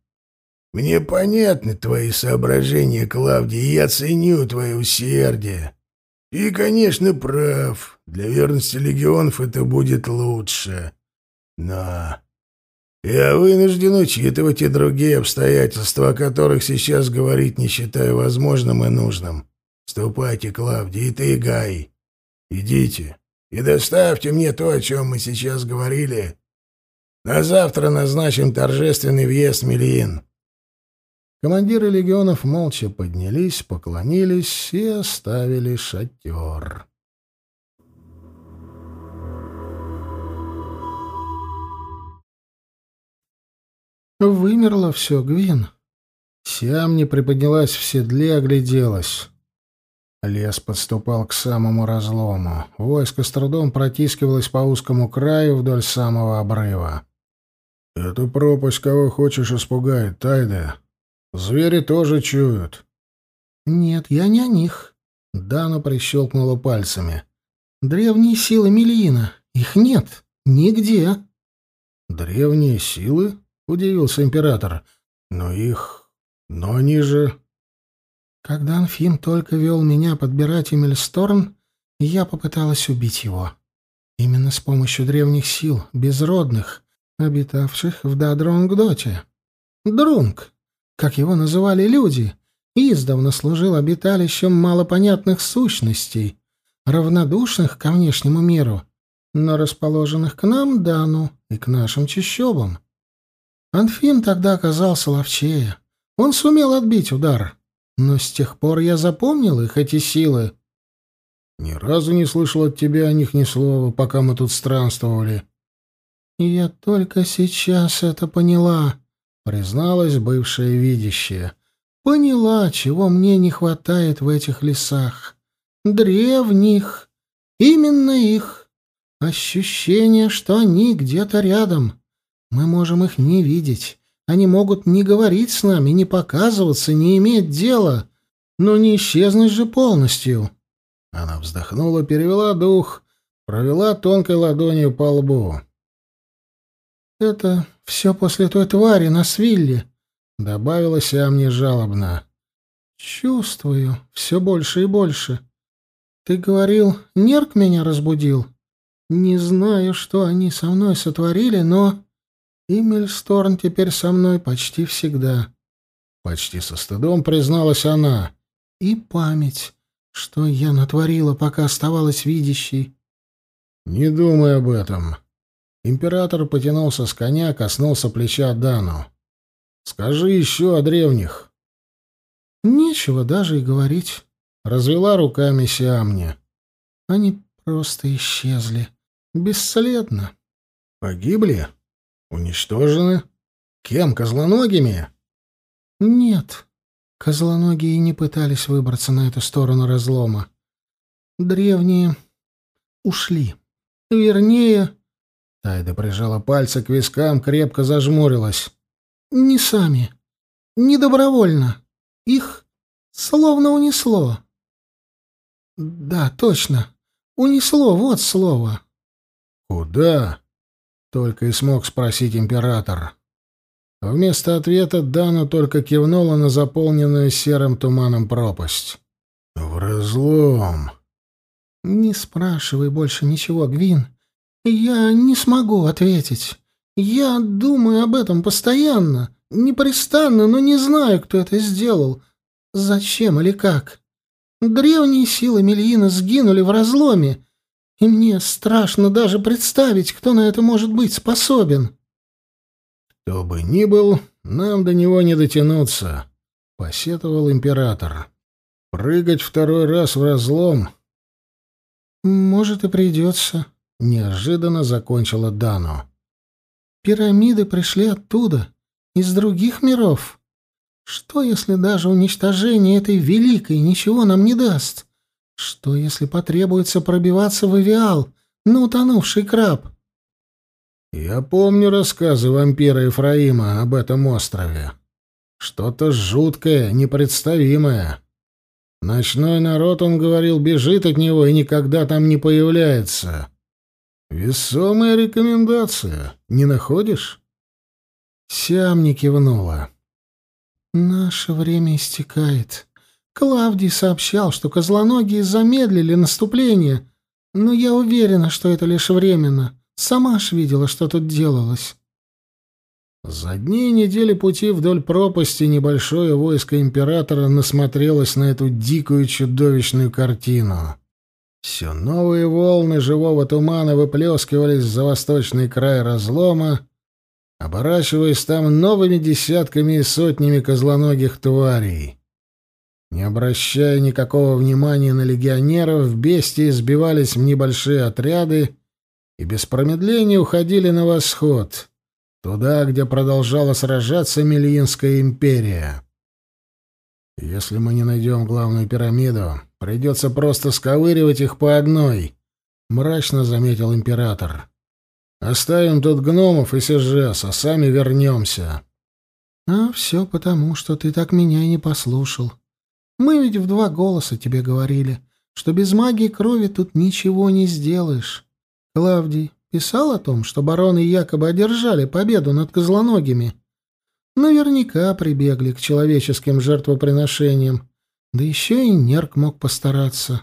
Мне понятны твои соображения, Клавдий, я ценю твое усердие. И, конечно, прав. Для верности легионов это будет лучше. Но я вынужден учитывать и другие обстоятельства, о которых сейчас говорить не считаю возможным и нужным. Ступайте, Клавдий, и ты, Гай. Идите и доставьте мне то, о чем мы сейчас говорили. На завтра назначим торжественный въезд Мельин. Командиры легионов молча поднялись, поклонились и оставили шатер. Вымерло все, Гвин. Сиам не приподнялась в седле, огляделась. Лес подступал к самому разлому. Войско с трудом протискивалось по узкому краю вдоль самого обрыва. «Эту пропасть кого хочешь испугает, Тайда. Звери тоже чуют». «Нет, я не о них». Дана прищелкнула пальцами. «Древние силы Мельина. Их нет. Нигде». «Древние силы?» — удивился император. «Но их... Но они же...» Когда Анфим только вел меня подбирать Эмильсторн, я попыталась убить его. Именно с помощью древних сил, безродных, обитавших в Дадронгдоте. Друнг, как его называли люди, издавна служил обиталищем малопонятных сущностей, равнодушных ко внешнему миру, но расположенных к нам Дану и к нашим чащобам. Анфим тогда оказался ловчее. Он сумел отбить удар. Но с тех пор я запомнил их, эти силы. Ни разу не слышал от тебя о них ни слова, пока мы тут странствовали. Я только сейчас это поняла, призналась бывшая видящая. Поняла, чего мне не хватает в этих лесах. Древних. Именно их. Ощущение, что они где-то рядом. Мы можем их не видеть, они могут не говорить с нами, не показываться, не иметь дела, но не исчезнуть же полностью. Она вздохнула, перевела дух, провела тонкой ладонью по лбу. «Это все после той твари на свилле», — добавила Сиамни жалобно. «Чувствую все больше и больше. Ты говорил, нерк меня разбудил. Не знаю, что они со мной сотворили, но...» И Мельсторн теперь со мной почти всегда. Почти со стыдом призналась она. И память, что я натворила, пока оставалась видящей. Не думай об этом. Император потянулся с коня, коснулся плеча Дану. Скажи еще о древних. Нечего даже и говорить. Развела руками Сиамни. Они просто исчезли. Бесследно. Погибли? Уничтожены? Кем? Козлоногими? Нет. Козлоногие не пытались выбраться на эту сторону разлома. Древние ушли. Вернее... Тайда прижала пальцы к вискам, крепко зажмурилась. Не сами. Не добровольно. Их словно унесло. Да, точно. Унесло, вот слово. Куда? Только и смог спросить император. Вместо ответа Дана только кивнула на заполненную серым туманом пропасть. «В разлом». «Не спрашивай больше ничего, Гвин. Я не смогу ответить. Я думаю об этом постоянно, непрестанно, но не знаю, кто это сделал. Зачем или как? Древние силы Мельина сгинули в разломе, и мне страшно даже представить, кто на это может быть способен. Кто бы ни был, нам до него не дотянуться, посетовал император. Прыгать второй раз в разлом. Может и придется, неожиданно закончила Дану. Пирамиды пришли оттуда, Из других миров? Что, если даже уничтожение этой великой ничего нам не даст? Что, если потребуется пробиваться в Авиал, на утонувший краб? Я помню рассказы вампира Ефраима об этом острове. Что-то жуткое, непредставимое. Ночной народ, он говорил, бежит от него и никогда там не появляется. Весомая рекомендация, не находишь? Сям не кивнула. Наше время истекает. Клавдий сообщал, что козлоногие замедлили наступление, но я уверена, что это лишь временно. Сама ж видела, что тут делалось. За дни недели пути вдоль пропасти небольшое войско императора насмотрелось на эту дикую чудовищную картину. Все новые волны живого тумана выплескивались за восточный край разлома, оборачиваясь там новыми десятками и сотнями козлоногих тварей. Не обращая никакого внимания на легионеров, бестии сбивались в небольшие отряды и без промедления уходили на восход, туда, где продолжала сражаться Мельинская империя. Если мы не найдем главную пирамиду, придется просто сковыривать их по одной, — мрачно заметил император. Оставим тут гномов и сержес, а сами вернемся. — А все потому, что ты так меня и не послушал. Мы ведь в два голоса тебе говорили, что без магии крови тут ничего не сделаешь. Клавдий писал о том, что бароны якобы одержали победу над козлоногими. Наверняка прибегли к человеческим жертвоприношениям. Да еще и Нерк мог постараться.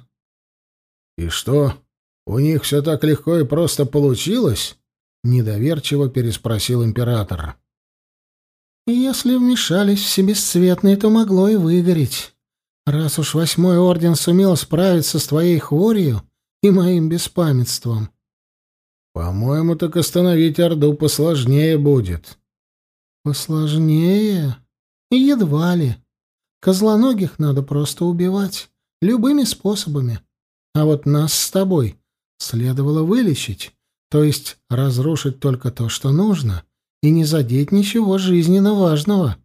— И что, у них все так легко и просто получилось? — недоверчиво переспросил император. «Если вмешались все бесцветные, то могло и выгореть. Раз уж восьмой орден сумел справиться с твоей хворью и моим беспамятством». «По-моему, так остановить Орду посложнее будет». «Посложнее? Едва ли. Козлоногих надо просто убивать, любыми способами. А вот нас с тобой следовало вылечить». То есть разрушить только то, что нужно, и не задеть ничего жизненно важного.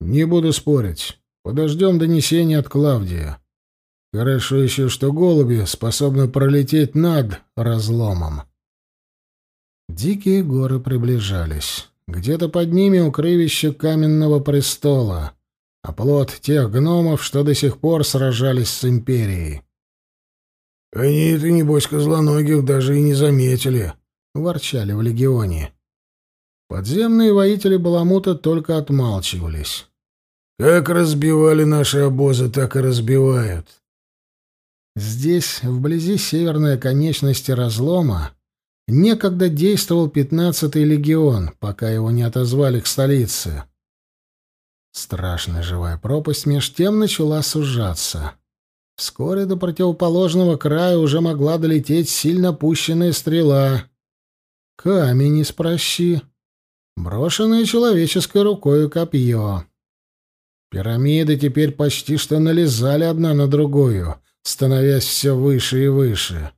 Не буду спорить. Подождем донесения от Клавдия. Хорошо еще, что голуби способны пролететь над разломом. Дикие горы приближались. Где-то под ними укрывище каменного престола, а плод тех гномов, что до сих пор сражались с империей. «Они это, небось, козлоногих даже и не заметили», — ворчали в легионе. Подземные воители Баламута только отмалчивались. «Как разбивали наши обозы, так и разбивают». Здесь, вблизи северной конечности разлома, некогда действовал пятнадцатый легион, пока его не отозвали к столице. Страшная живая пропасть меж тем начала сужаться. Вскоре до противоположного края уже могла долететь сильно пущенная стрела. Камень из прощи. Брошенное человеческой рукой копье. Пирамиды теперь почти что налезали одна на другую, становясь все выше и выше.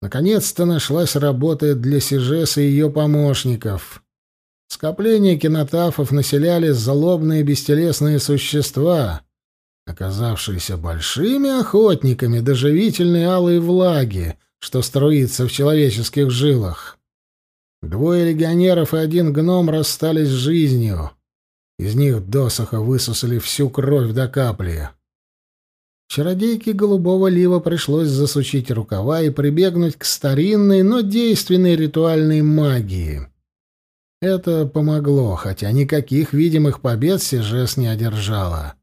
Наконец-то нашлась работа для Сижеса и ее помощников. Скопление кинотафов населяли злобные бестелесные существа — оказавшиеся большими охотниками до живительной алой влаги, что струится в человеческих жилах. Двое легионеров и один гном расстались с жизнью. Из них досоха высосали всю кровь до капли. Чародейке голубого лива пришлось засучить рукава и прибегнуть к старинной, но действенной ритуальной магии. Это помогло, хотя никаких видимых побед Сижес не одержала.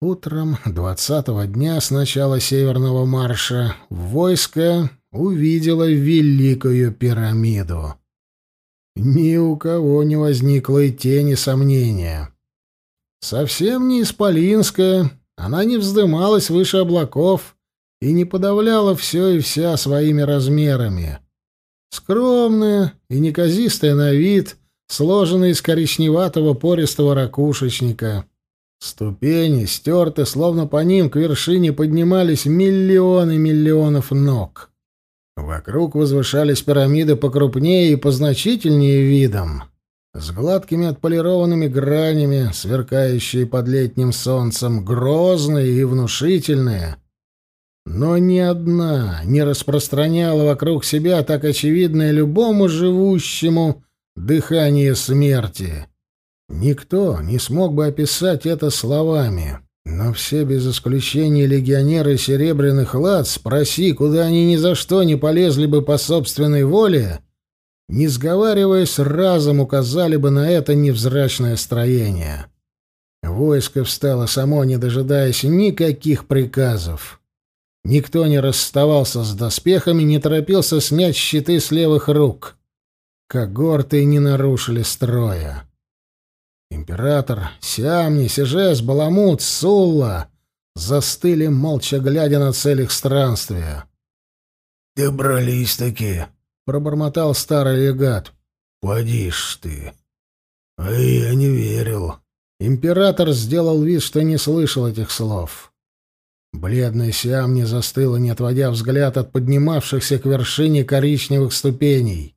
Утром двадцатого дня с начала Северного марша войско увидело Великую пирамиду. Ни у кого не возникло и тени сомнения. Совсем не исполинская, она не вздымалась выше облаков и не подавляла все и вся своими размерами. Скромная и неказистая на вид, сложенная из коричневатого пористого ракушечника — Ступени стерты, словно по ним к вершине поднимались миллионы миллионов ног. Вокруг возвышались пирамиды покрупнее и позначительнее видом. с гладкими отполированными гранями, сверкающие под летним солнцем, грозные и внушительные. Но ни одна не распространяла вокруг себя так очевидное любому живущему дыхание смерти. Никто не смог бы описать это словами. Но все без исключения легионеры Серебряных Лад, спроси, куда они ни за что не полезли бы по собственной воле, не сговариваясь, разом указали бы на это невзрачное строение. Войско встало само, не дожидаясь никаких приказов. Никто не расставался с доспехами, не торопился снять щиты с левых рук. Когорты не нарушили строя. Император, Сиамни, Сижес, Баламут, Сулла застыли, молча глядя на цель их странствия. «Добрались-таки», — пробормотал старый легат. «Поди ж ты». «А я не верил». Император сделал вид, что не слышал этих слов. Бледная Сиамни застыла, не отводя взгляд от поднимавшихся к вершине коричневых ступеней.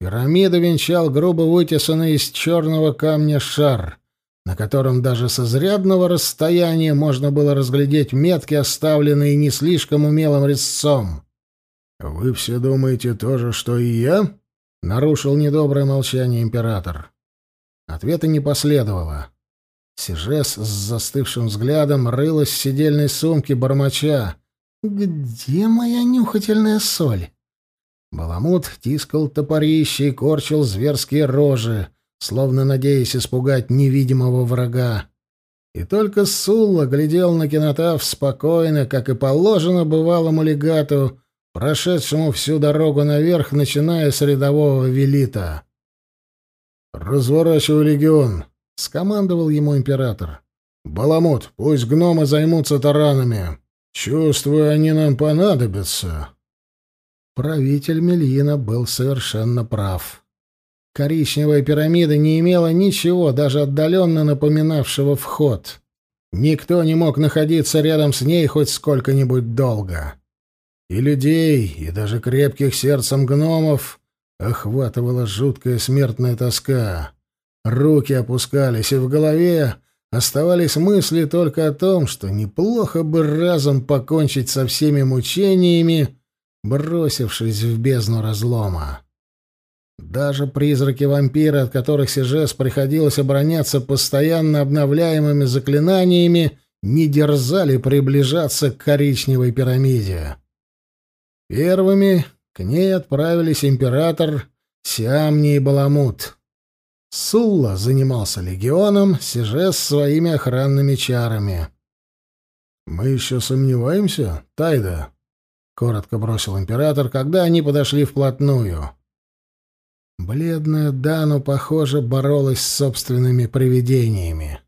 Пирамиду венчал грубо вытесанный из черного камня шар, на котором даже с изрядного расстояния можно было разглядеть метки, оставленные не слишком умелым резцом. «Вы все думаете то же, что и я?» — нарушил недоброе молчание император. Ответа не последовало. Сижес с застывшим взглядом рылась в сидельной сумке бормоча. «Где моя нюхательная соль?» Баламут тискал топорище и корчил зверские рожи, словно надеясь испугать невидимого врага. И только Сулла глядел на кинотав спокойно, как и положено бывалому легату, прошедшему всю дорогу наверх, начиная с рядового велита. «Разворачивай легион», — скомандовал ему император. «Баламут, пусть гномы займутся таранами. Чувствую, они нам понадобятся». Правитель Мельина был совершенно прав. Коричневая пирамида не имела ничего, даже отдаленно напоминавшего вход. Никто не мог находиться рядом с ней хоть сколько-нибудь долго. И людей, и даже крепких сердцем гномов охватывала жуткая смертная тоска. Руки опускались, и в голове оставались мысли только о том, что неплохо бы разом покончить со всеми мучениями, бросившись в бездну разлома. Даже призраки-вампиры, от которых Сижес приходилось обороняться постоянно обновляемыми заклинаниями, не дерзали приближаться к коричневой пирамиде. Первыми к ней отправились император Сиамни и Баламут. Сулла занимался легионом, Сижес — своими охранными чарами. «Мы еще сомневаемся, Тайда?» Коротко бросил император, когда они подошли вплотную. Бледная Дану, похоже, боролась с собственными привидениями.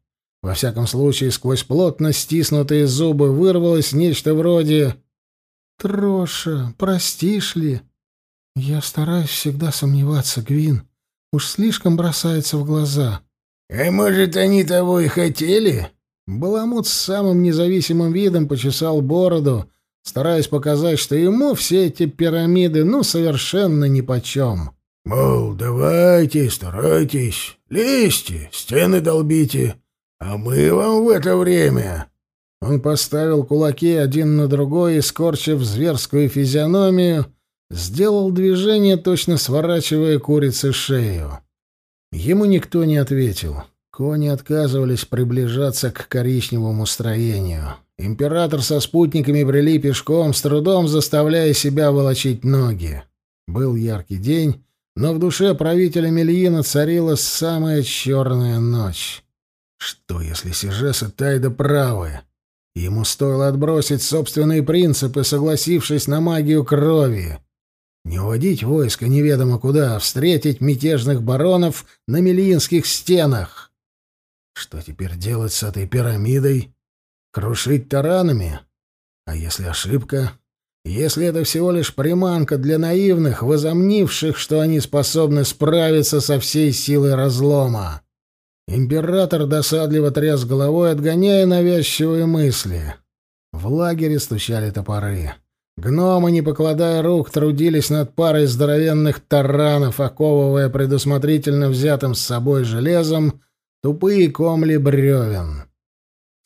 Во всяком случае, сквозь плотно стиснутые зубы вырвалось нечто вроде «Троша, простишь ли?» «Я стараюсь всегда сомневаться, Гвин. Уж слишком бросается в глаза». «А может, они того и хотели?» Баламут с самым независимым видом почесал бороду, стараясь показать, что ему все эти пирамиды ну совершенно нипочем. Мол, давайте, старайтесь, лезьте, стены долбите, а мы вам в это время... Он поставил кулаки один на другой и, скорчив зверскую физиономию, сделал движение, точно сворачивая курице шею. Ему никто не ответил. Кони отказывались приближаться к коричневому строению. Император со спутниками брели пешком, с трудом заставляя себя волочить ноги. Был яркий день, но в душе правителя Мельина царила самая черная ночь. Что, если Сижес и Тайда правы? Ему стоило отбросить собственные принципы, согласившись на магию крови. Не уводить войско неведомо куда, а встретить мятежных баронов на Мельинских стенах. Что теперь делать с этой пирамидой? Крушить таранами? А если ошибка? Если это всего лишь приманка для наивных, возомнивших, что они способны справиться со всей силой разлома? Император досадливо тряс головой, отгоняя навязчивые мысли. В лагере стучали топоры. Гномы, не покладая рук, трудились над парой здоровенных таранов, оковывая предусмотрительно взятым с собой железом тупые комли бревен.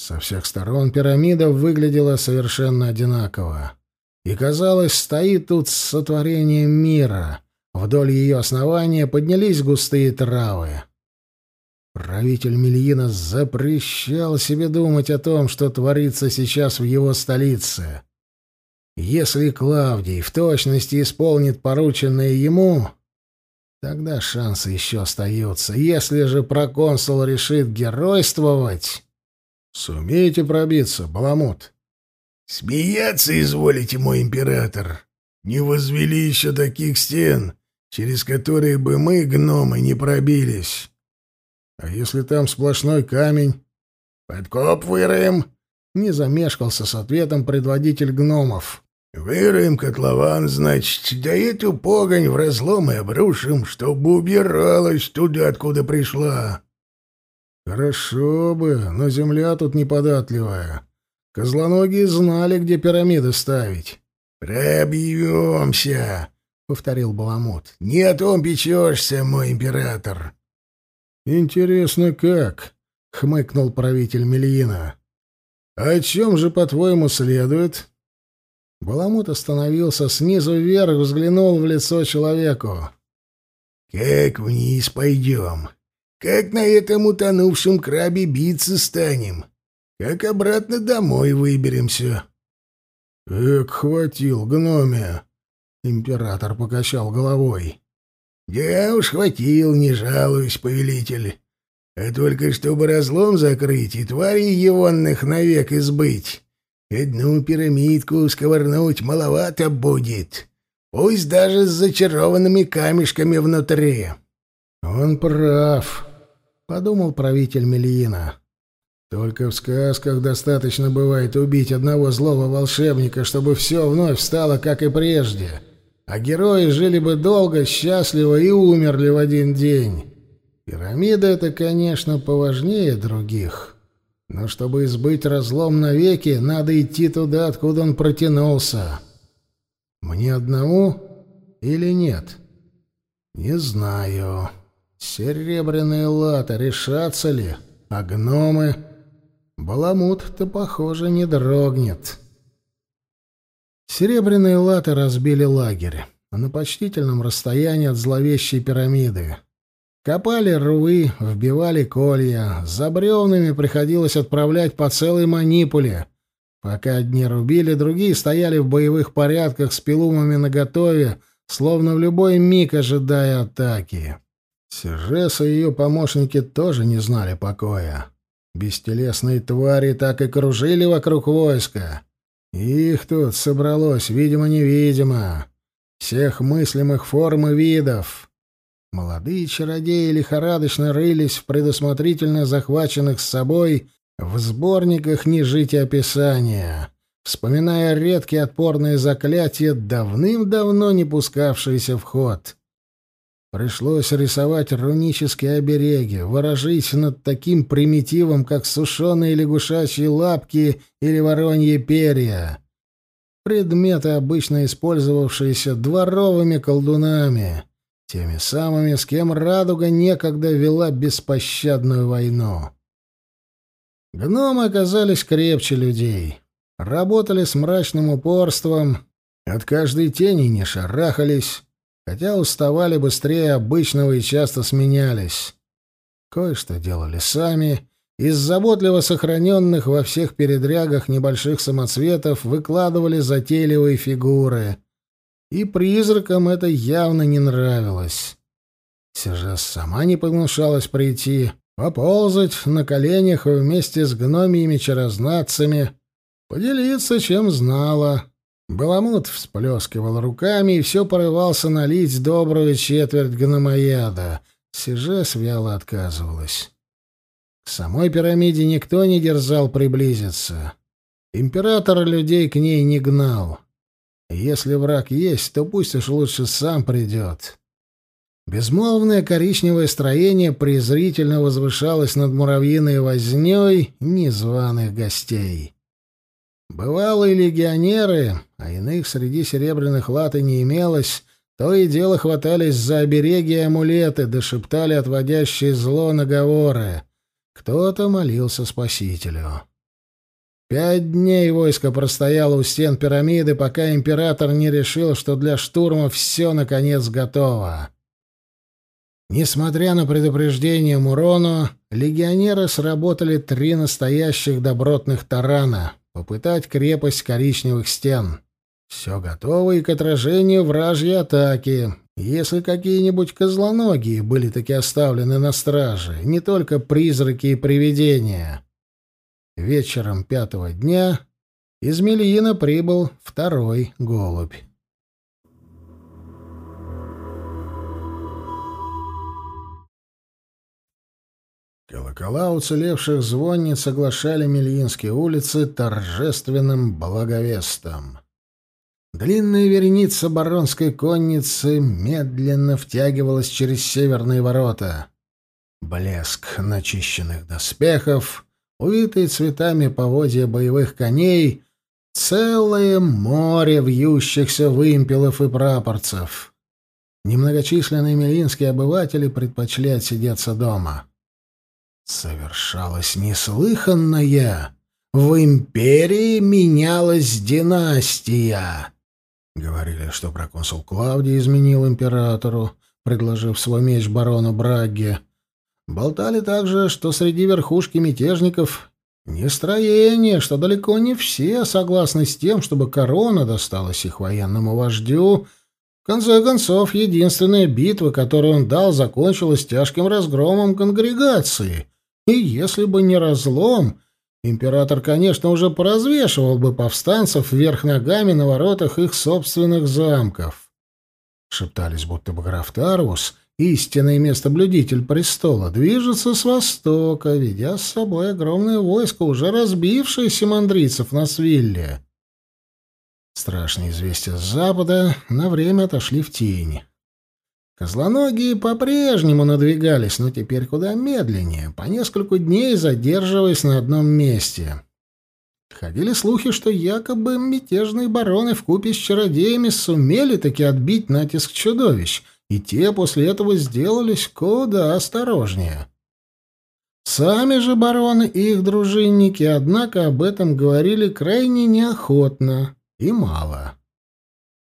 Со всех сторон пирамида выглядела совершенно одинаково. И, казалось, стоит тут сотворение мира. Вдоль ее основания поднялись густые травы. Правитель Мельина запрещал себе думать о том, что творится сейчас в его столице. Если Клавдий в точности исполнит порученное ему, тогда шансы еще остаются. Если же проконсул решит геройствовать... Сумеете пробиться, Баламут? Смеяться изволите, мой император. Не возвели еще таких стен, через которые бы мы, гномы, не пробились. А если там сплошной камень? Подкоп выроем. Не замешкался с ответом предводитель гномов. Выроем котлован, значит, да эту погонь в разлом и обрушим, чтобы убиралась туда, откуда пришла. Хорошо бы, но земля тут неподатливая. Козлоногие знали, где пирамиды ставить. «Пробьемся», — повторил Баламут. «Не о том печешься, мой император». «Интересно, как?» — хмыкнул правитель Мельина. «А «О чем же, по-твоему, следует?» Баламут остановился снизу вверх, взглянул в лицо человеку. «Как вниз пойдем? Как на этом утонувшем крабе биться станем? Как обратно домой выберемся?» «Эк, хватил, гноме!» Император покачал головой. «Я уж хватил, не жалуюсь, повелитель. А только чтобы разлом закрыть и твари егонных навек избыть, одну пирамидку сковырнуть маловато будет, пусть даже с зачарованными камешками внутри». «Он прав», — подумал правитель Мельина. «Только в сказках достаточно бывает убить одного злого волшебника, чтобы все вновь стало, как и прежде» а герои жили бы долго, счастливо и умерли в один день. Пирамида — это, конечно, поважнее других. Но чтобы избыть разлом навеки, надо идти туда, откуда он протянулся. Мне одному или нет? Не знаю. Серебряные латы решатся ли? А гномы? Баламут-то, похоже, не дрогнет». Серебряные латы разбили лагерь на почтительном расстоянии от зловещей пирамиды. Копали рвы, вбивали колья, за бревнами приходилось отправлять по целой манипуле. Пока одни рубили, другие стояли в боевых порядках с пилумами наготове, словно в любой миг ожидая атаки. Сержес и ее помощники тоже не знали покоя. Бестелесные твари так и кружили вокруг войска. Их тут собралось, видимо-невидимо. Всех мыслимых форм и видов. Молодые чародеи лихорадочно рылись в предусмотрительно захваченных с собой в сборниках нежить описания, вспоминая редкие отпорные заклятия, давным-давно не пускавшиеся в ход. Пришлось рисовать рунические обереги, ворожить над таким примитивом, как сушеные лягушачьи лапки или вороньи перья. Предметы, обычно использовавшиеся дворовыми колдунами, теми самыми, с кем радуга некогда вела беспощадную войну. Гномы оказались крепче людей, работали с мрачным упорством, от каждой тени не шарахались, хотя уставали быстрее обычного и часто сменялись. Кое-что делали сами, из заботливо сохраненных во всех передрягах небольших самоцветов выкладывали затейливые фигуры. И призракам это явно не нравилось. Сержес сама не погнушалась прийти, поползать на коленях вместе с гномиями-чарознатцами, поделиться, чем знала. Баламут всплескивал руками и все порывался налить добрую четверть гномояда. Сижес вяло отказывалась. К самой пирамиде никто не дерзал приблизиться. Император людей к ней не гнал. Если враг есть, то пусть уж лучше сам придет. Безмолвное коричневое строение презрительно возвышалось над муравьиной вознёй незваных гостей. Бывалые легионеры, а иных среди серебряных лат и не имелось, то и дело хватались за обереги и амулеты, дошептали отводящие зло наговоры. Кто-то молился Спасителю. Пять дней войско простояло у стен пирамиды, пока император не решил, что для штурма все, наконец, готово. Несмотря на предупреждение Мурону, легионеры сработали три настоящих добротных тарана — попытать крепость коричневых стен. Все готово и к отражению вражьей атаки. Если какие-нибудь козлоногие были таки оставлены на страже, не только призраки и привидения. Вечером пятого дня из Мельина прибыл второй голубь. Колокола уцелевших звонниц оглашали Мельинские улицы торжественным благовестом. Длинная вереница баронской конницы медленно втягивалась через северные ворота. Блеск начищенных доспехов, увитые цветами поводья боевых коней, целое море вьющихся вымпелов и прапорцев. Немногочисленные мелинские обыватели предпочли отсидеться дома. Совершалось неслыханное. В империи менялась династия. Говорили, что проконсул Клавдий изменил императору, предложив свой меч барону Брагге. Болтали также, что среди верхушки мятежников нестроение, что далеко не все согласны с тем, чтобы корона досталась их военному вождю. В конце концов, единственная битва, которую он дал, закончилась тяжким разгромом конгрегации. И если бы не разлом, Император, конечно, уже поразвешивал бы повстанцев вверх ногами на воротах их собственных замков. Шептались, будто бы граф Тарвус, истинный местоблюдитель престола, движется с востока, ведя с собой огромное войско, уже разбившееся мандрийцев на Свилле. Страшные известия с запада на время отошли в тень. Козлоногие по-прежнему надвигались, но теперь куда медленнее, по несколько дней задерживаясь на одном месте. Ходили слухи, что якобы мятежные бароны вкупе с чародеями сумели таки отбить натиск чудовищ, и те после этого сделались куда осторожнее. Сами же бароны и их дружинники, однако, об этом говорили крайне неохотно и мало.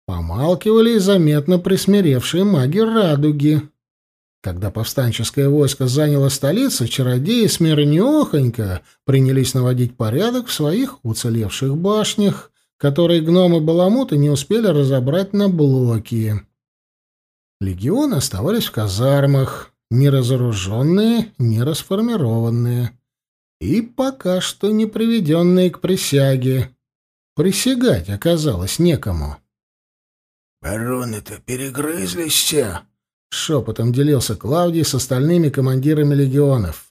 Помалкивали и заметно присмиревшие маги радуги. Когда повстанческое войско заняло столицу, чародеи смирнёхонько принялись наводить порядок в своих уцелевших башнях, которые гномы-баламуты не успели разобрать на блоки. Легионы оставались в казармах, не разоруженные, не расформированные. И пока что не приведенные к присяге. Присягать оказалось некому. «Бароны-то перегрызлись все!» — шепотом делился Клавдий с остальными командирами легионов.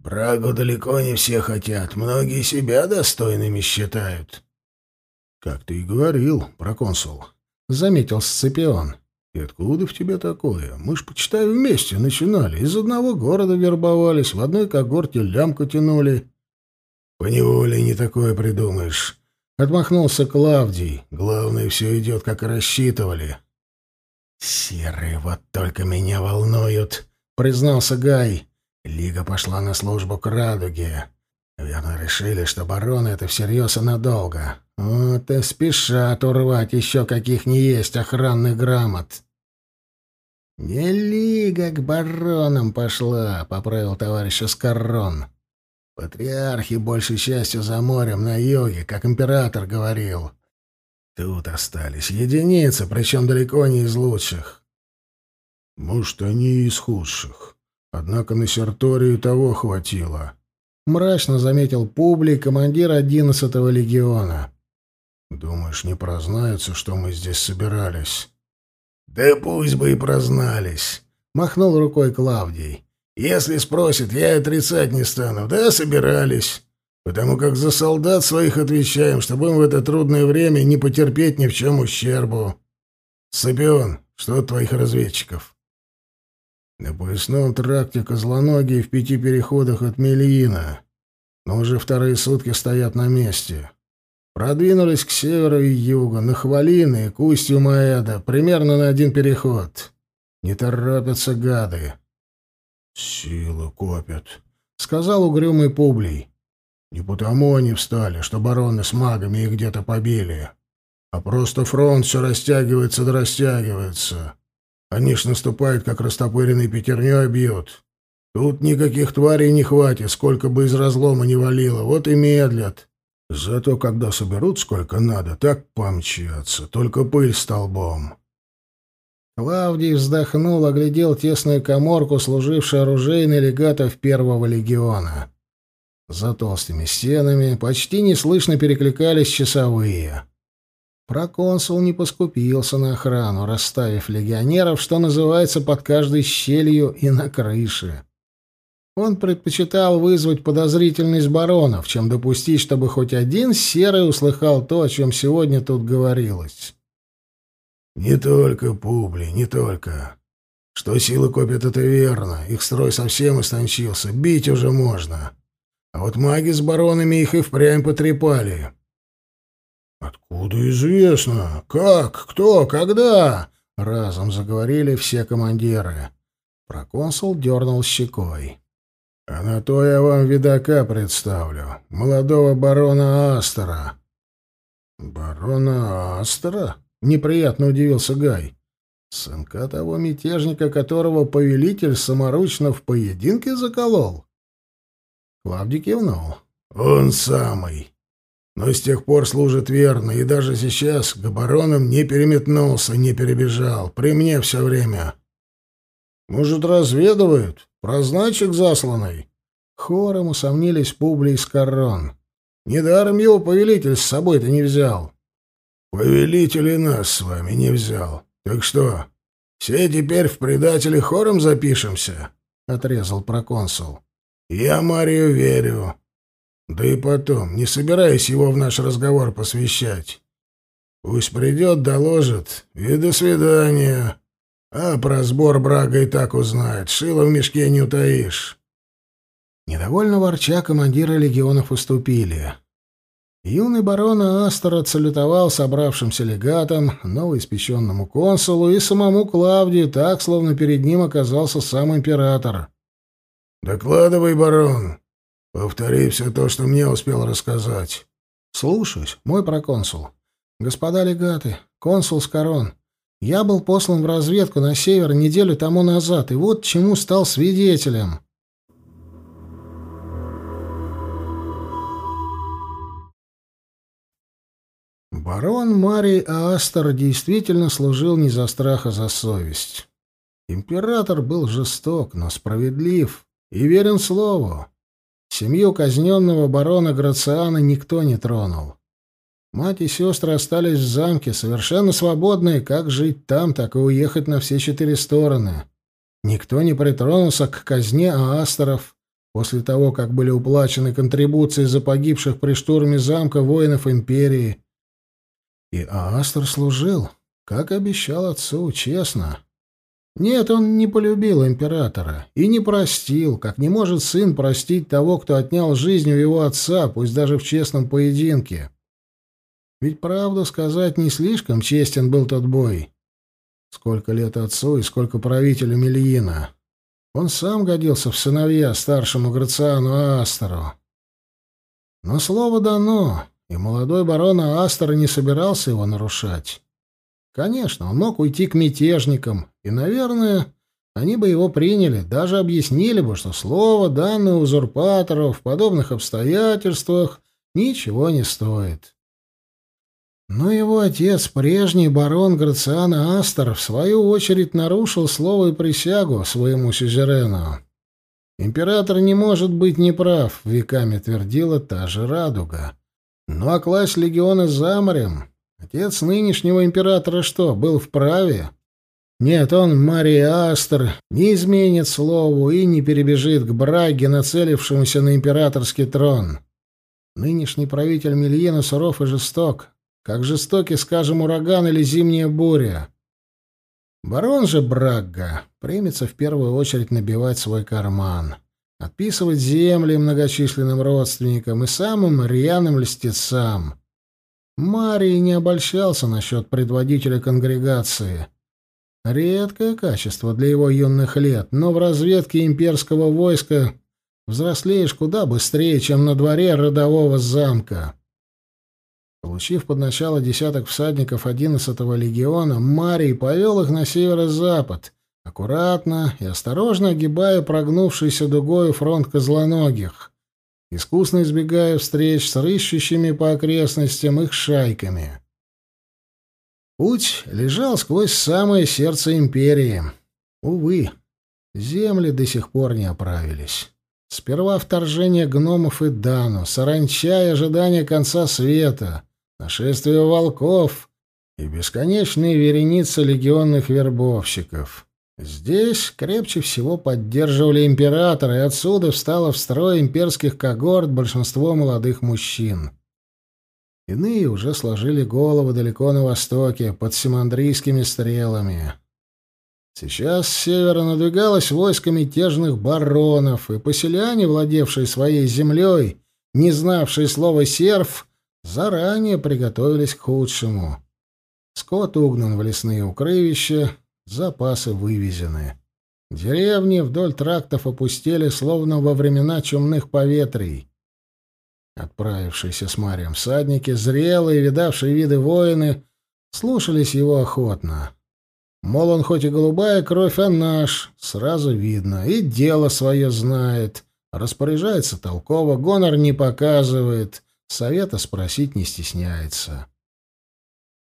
«Брагу далеко не все хотят, многие себя достойными считают». «Как ты и говорил, проконсул», — заметил Сципион. «И откуда в тебе такое? Мы ж, почитай, вместе начинали. Из одного города вербовались, в одной когорте лямку тянули». «Поневоле не такое придумаешь. Отмахнулся Клавдий. Главное, все идет, как и рассчитывали. «Серые вот только меня волнуют», — признался Гай. «Лига пошла на службу к радуге. Верно решили, что бароны — это всерьез и надолго. Вот и спешат урвать еще каких не есть охранных грамот». «Не лига к баронам пошла», — поправил товарищ Аскаррон. Патриархи большей частью за морем на юге, как император говорил. Тут остались единицы, причем далеко не из лучших. Может, они из худших. Однако на Серторию того хватило. Мрачно заметил Публий, командир одиннадцатого легиона. Думаешь, не прознаются, что мы здесь собирались? Да пусть бы и прознались, махнул рукой Клавдий. Если спросят, я отрицать не стану. Да, собирались. Потому как за солдат своих отвечаем, чтобы им в это трудное время не потерпеть ни в чем ущербу. Сапион, что от твоих разведчиков? На поясном тракте козлоногие в пяти переходах от Мельина. Но уже вторые сутки стоят на месте. Продвинулись к северу и югу, на Хвалины и к устью Маэда, примерно на один переход. Не торопятся гады. «Силы копят», — сказал угрюмый Публий. «Не потому они встали, что бароны с магами их где-то побили, а просто фронт все растягивается да растягивается. Они ж наступают, как растопыренной пятерней бьют. Тут никаких тварей не хватит, сколько бы из разлома не валило, вот и медлят. Зато когда соберут сколько надо, так помчатся, только пыль столбом. Клавдий вздохнул, оглядел тесную коморку, служившую оружейной легатов первого легиона. За толстыми стенами почти неслышно перекликались часовые. Проконсул не поскупился на охрану, расставив легионеров, что называется, под каждой щелью и на крыше. Он предпочитал вызвать подозрительность баронов, чем допустить, чтобы хоть один серый услыхал то, о чем сегодня тут говорилось. «Не только Публи, не только. Что силы копят, это верно. Их строй совсем истончился. Бить уже можно. А вот маги с баронами их и впрямь потрепали». «Откуда известно? Как? Кто? Когда?» — разом заговорили все командиры. Проконсул дернул щекой. А на то я вам видака представлю, молодого барона Астера. Барона Астера? Неприятно удивился Гай. Сынка того мятежника, которого повелитель саморучно в поединке заколол? Клавдий кивнул. Он самый. Но с тех пор служит верно, и даже сейчас к баронам не переметнулся, не перебежал. При мне все время. Может, разведывают? Про значок засланный?» Хором усомнились Публий с Корон. «Недаром его повелитель с собой-то не взял». «Повелитель и нас с вами не взял. Так что, все теперь в предатели хором запишемся?» — отрезал проконсул. «Я Марию верю. Да и потом, не собираюсь его в наш разговор посвящать. Пусть придет, доложит, и до свидания». А про сбор брага и так узнает. Шило в мешке не утаишь. Недовольно ворча, командиры легионов уступили. Юный барон Астор отсалютовал собравшимся легатам, новоиспеченному консулу и самому Клавдию так, словно перед ним оказался сам император. «Докладывай, барон. Повтори все то, что мне успел рассказать». «Слушаюсь, мой проконсул. Господа легаты, консул с корон, я был послан в разведку на север неделю тому назад, и вот чему стал свидетелем. Барон Марий Астер действительно служил не за страх, а за совесть. Император был жесток, но справедлив и верен слову. Семью казненного барона Грациана никто не тронул. Мать и сестры остались в замке, совершенно свободные, как жить там, так и уехать на все четыре стороны. Никто не притронулся к казне аастеров после того, как были уплачены контрибуции за погибших при штурме замка воинов империи. И Аастер служил, как обещал отцу, честно. Нет, он не полюбил императора и не простил, как не может сын простить того, кто отнял жизнь у его отца, пусть даже в честном поединке. Ведь правду сказать не слишком честен был тот бой. Сколько лет отцу и сколько правителю Мельина. Он сам годился в сыновья старшему Грациану Астеру. Но слово дано, и молодой барон Астер не собирался его нарушать. Конечно, он мог уйти к мятежникам, и, наверное, они бы его приняли, даже объяснили бы, что слово, данное узурпатору в подобных обстоятельствах, ничего не стоит. Но его отец, прежний барон Грациана Астер, в свою очередь нарушил слово и присягу своему сюзерену. «Император не может быть неправ», — веками твердила та же радуга. «Ну а класть легионы за морем? Отец нынешнего императора что, был вправе?» Нет, он, Мария Астер, не изменит слову и не перебежит к Браге, нацелившемуся на императорский трон. Нынешний правитель Мельена суров и жесток, как жестоки, скажем, ураган или зимняя буря. Барон же Брагга примется в первую очередь набивать свой карман, отписывать земли многочисленным родственникам и самым рьяным льстецам. Марий не обольщался насчет предводителя конгрегации. Редкое качество для его юных лет, но в разведке имперского войска взрослеешь куда быстрее, чем на дворе родового замка. Получив под начало десяток всадников одиннадцатого легиона, Марий повел их на северо-запад, аккуратно и осторожно огибая прогнувшийся дугой фронт козлоногих, искусно избегая встреч с рыщущими по окрестностям их шайками. Путь лежал сквозь самое сердце империи. Увы, земли до сих пор не оправились. Сперва вторжение гномов и Дану, саранча и ожидание конца света, нашествие волков и бесконечные вереницы легионных вербовщиков. Здесь крепче всего поддерживали императора, и отсюда встало в строй имперских когорт большинство молодых мужчин. Иные уже сложили головы далеко на востоке, под симандрийскими стрелами. Сейчас с севера надвигалось войско мятежных баронов, и поселяне, владевшие своей землей, не знавшие слова «серф», заранее приготовились к худшему. Скот угнан в лесные укрывища, запасы вывезены. Деревни вдоль трактов опустели, словно во времена чумных поветрий. Отправившиеся с Марием всадники, зрелые, видавшие виды воины, слушались его охотно. Мол, он хоть и голубая кровь, а наш, сразу видно, и дело свое знает, распоряжается толково, гонор не показывает, совета спросить не стесняется.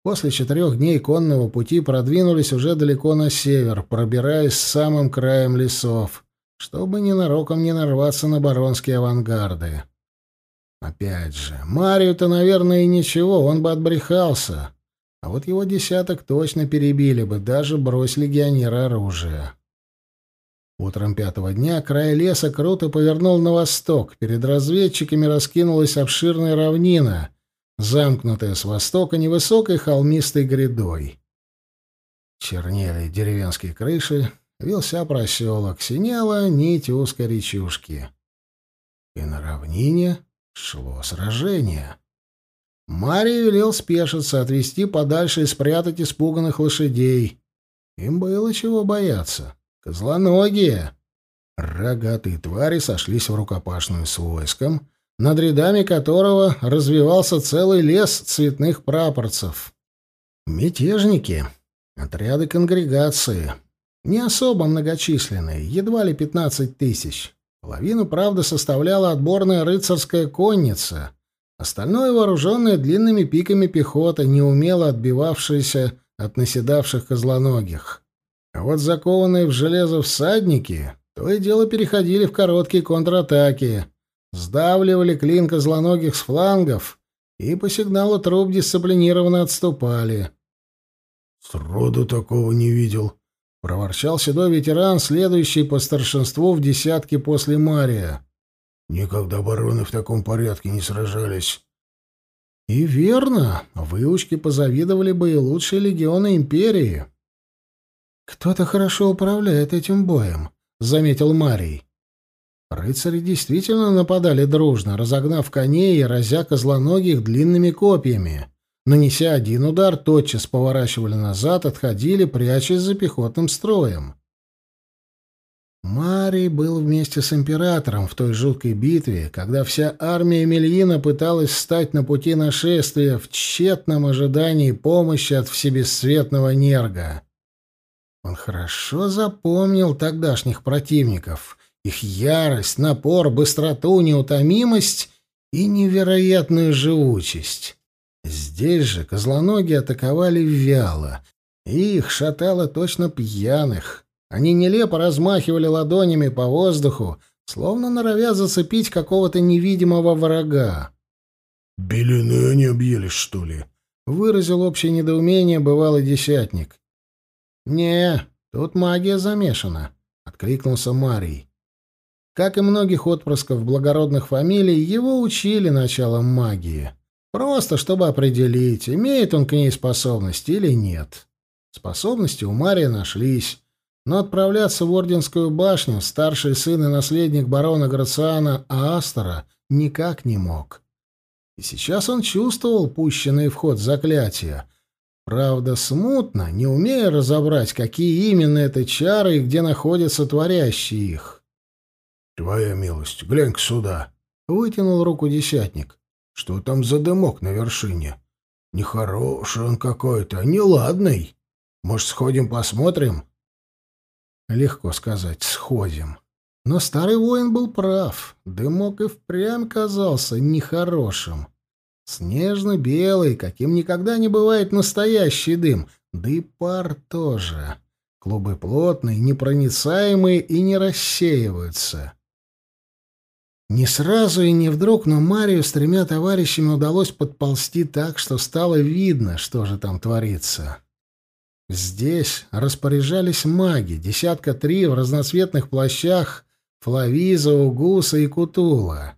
После четырех дней конного пути продвинулись уже далеко на север, пробираясь самым краем лесов, чтобы ненароком не нарваться на баронские авангарды. Опять же, Марию-то, наверное, и ничего, он бы отбрехался. А вот его десяток точно перебили бы, даже брось легионера оружие. Утром пятого дня край леса круто повернул на восток. Перед разведчиками раскинулась обширная равнина, замкнутая с востока невысокой холмистой грядой. Чернели деревенские крыши, вился проселок, синела нить узкой речушки. И на равнине шло сражение. Марий велел спешиться, отвести подальше и спрятать испуганных лошадей. Им было чего бояться. Козлоногие. Рогатые твари сошлись в рукопашную с войском, над рядами которого развивался целый лес цветных прапорцев. Мятежники. Отряды конгрегации. Не особо многочисленные, едва ли пятнадцать тысяч. Половину, правда, составляла отборная рыцарская конница. Остальное вооруженное длинными пиками пехота, неумело отбивавшаяся от наседавших козлоногих. А вот закованные в железо всадники то и дело переходили в короткие контратаки, сдавливали клин козлоногих с флангов и по сигналу труп дисциплинированно отступали. «Сроду такого не видел», — проворчал седой ветеран, следующий по старшинству в десятке после Мария. «Никогда бароны в таком порядке не сражались». «И верно, выучки позавидовали бы и лучшие легионы империи». «Кто-то хорошо управляет этим боем», — заметил Марий. Рыцари действительно нападали дружно, разогнав коней и разя козлоногих длинными копьями. Нанеся один удар, тотчас поворачивали назад, отходили, прячась за пехотным строем. Марий был вместе с императором в той жуткой битве, когда вся армия Мельина пыталась встать на пути нашествия в тщетном ожидании помощи от всебесцветного Нерга. Он хорошо запомнил тогдашних противников, их ярость, напор, быстроту, неутомимость и невероятную живучесть. Здесь же козлоноги атаковали вяло, и их шатало точно пьяных. Они нелепо размахивали ладонями по воздуху, словно норовя зацепить какого-то невидимого врага. «Белины они объелись, что ли?» — выразил общее недоумение бывалый десятник. «Не, тут магия замешана», — откликнулся Марий. Как и многих отпрысков благородных фамилий, его учили началом магии. Просто чтобы определить, имеет он к ней способность или нет. Способности у Мария нашлись, но отправляться в Орденскую башню старший сын и наследник барона Грациана Аастера никак не мог. И сейчас он чувствовал пущенные в ход заклятия. Правда, смутно, не умея разобрать, какие именно это чары и где находятся творящие их. «Твоя милость, глянь-ка сюда!» — вытянул руку десятник. «Что там за дымок на вершине? Нехороший он какой-то, неладный. Может, сходим посмотрим?» Легко сказать, сходим. Но старый воин был прав. Дымок и впрямь казался нехорошим. Снежно-белый, каким никогда не бывает настоящий дым, да и пар тоже. Клубы плотные, непроницаемые и не рассеиваются. Не сразу и не вдруг, но Марию с тремя товарищами удалось подползти так, что стало видно, что же там творится. Здесь распоряжались маги, десятка три в разноцветных плащах Флавиза, Угуса и Кутула.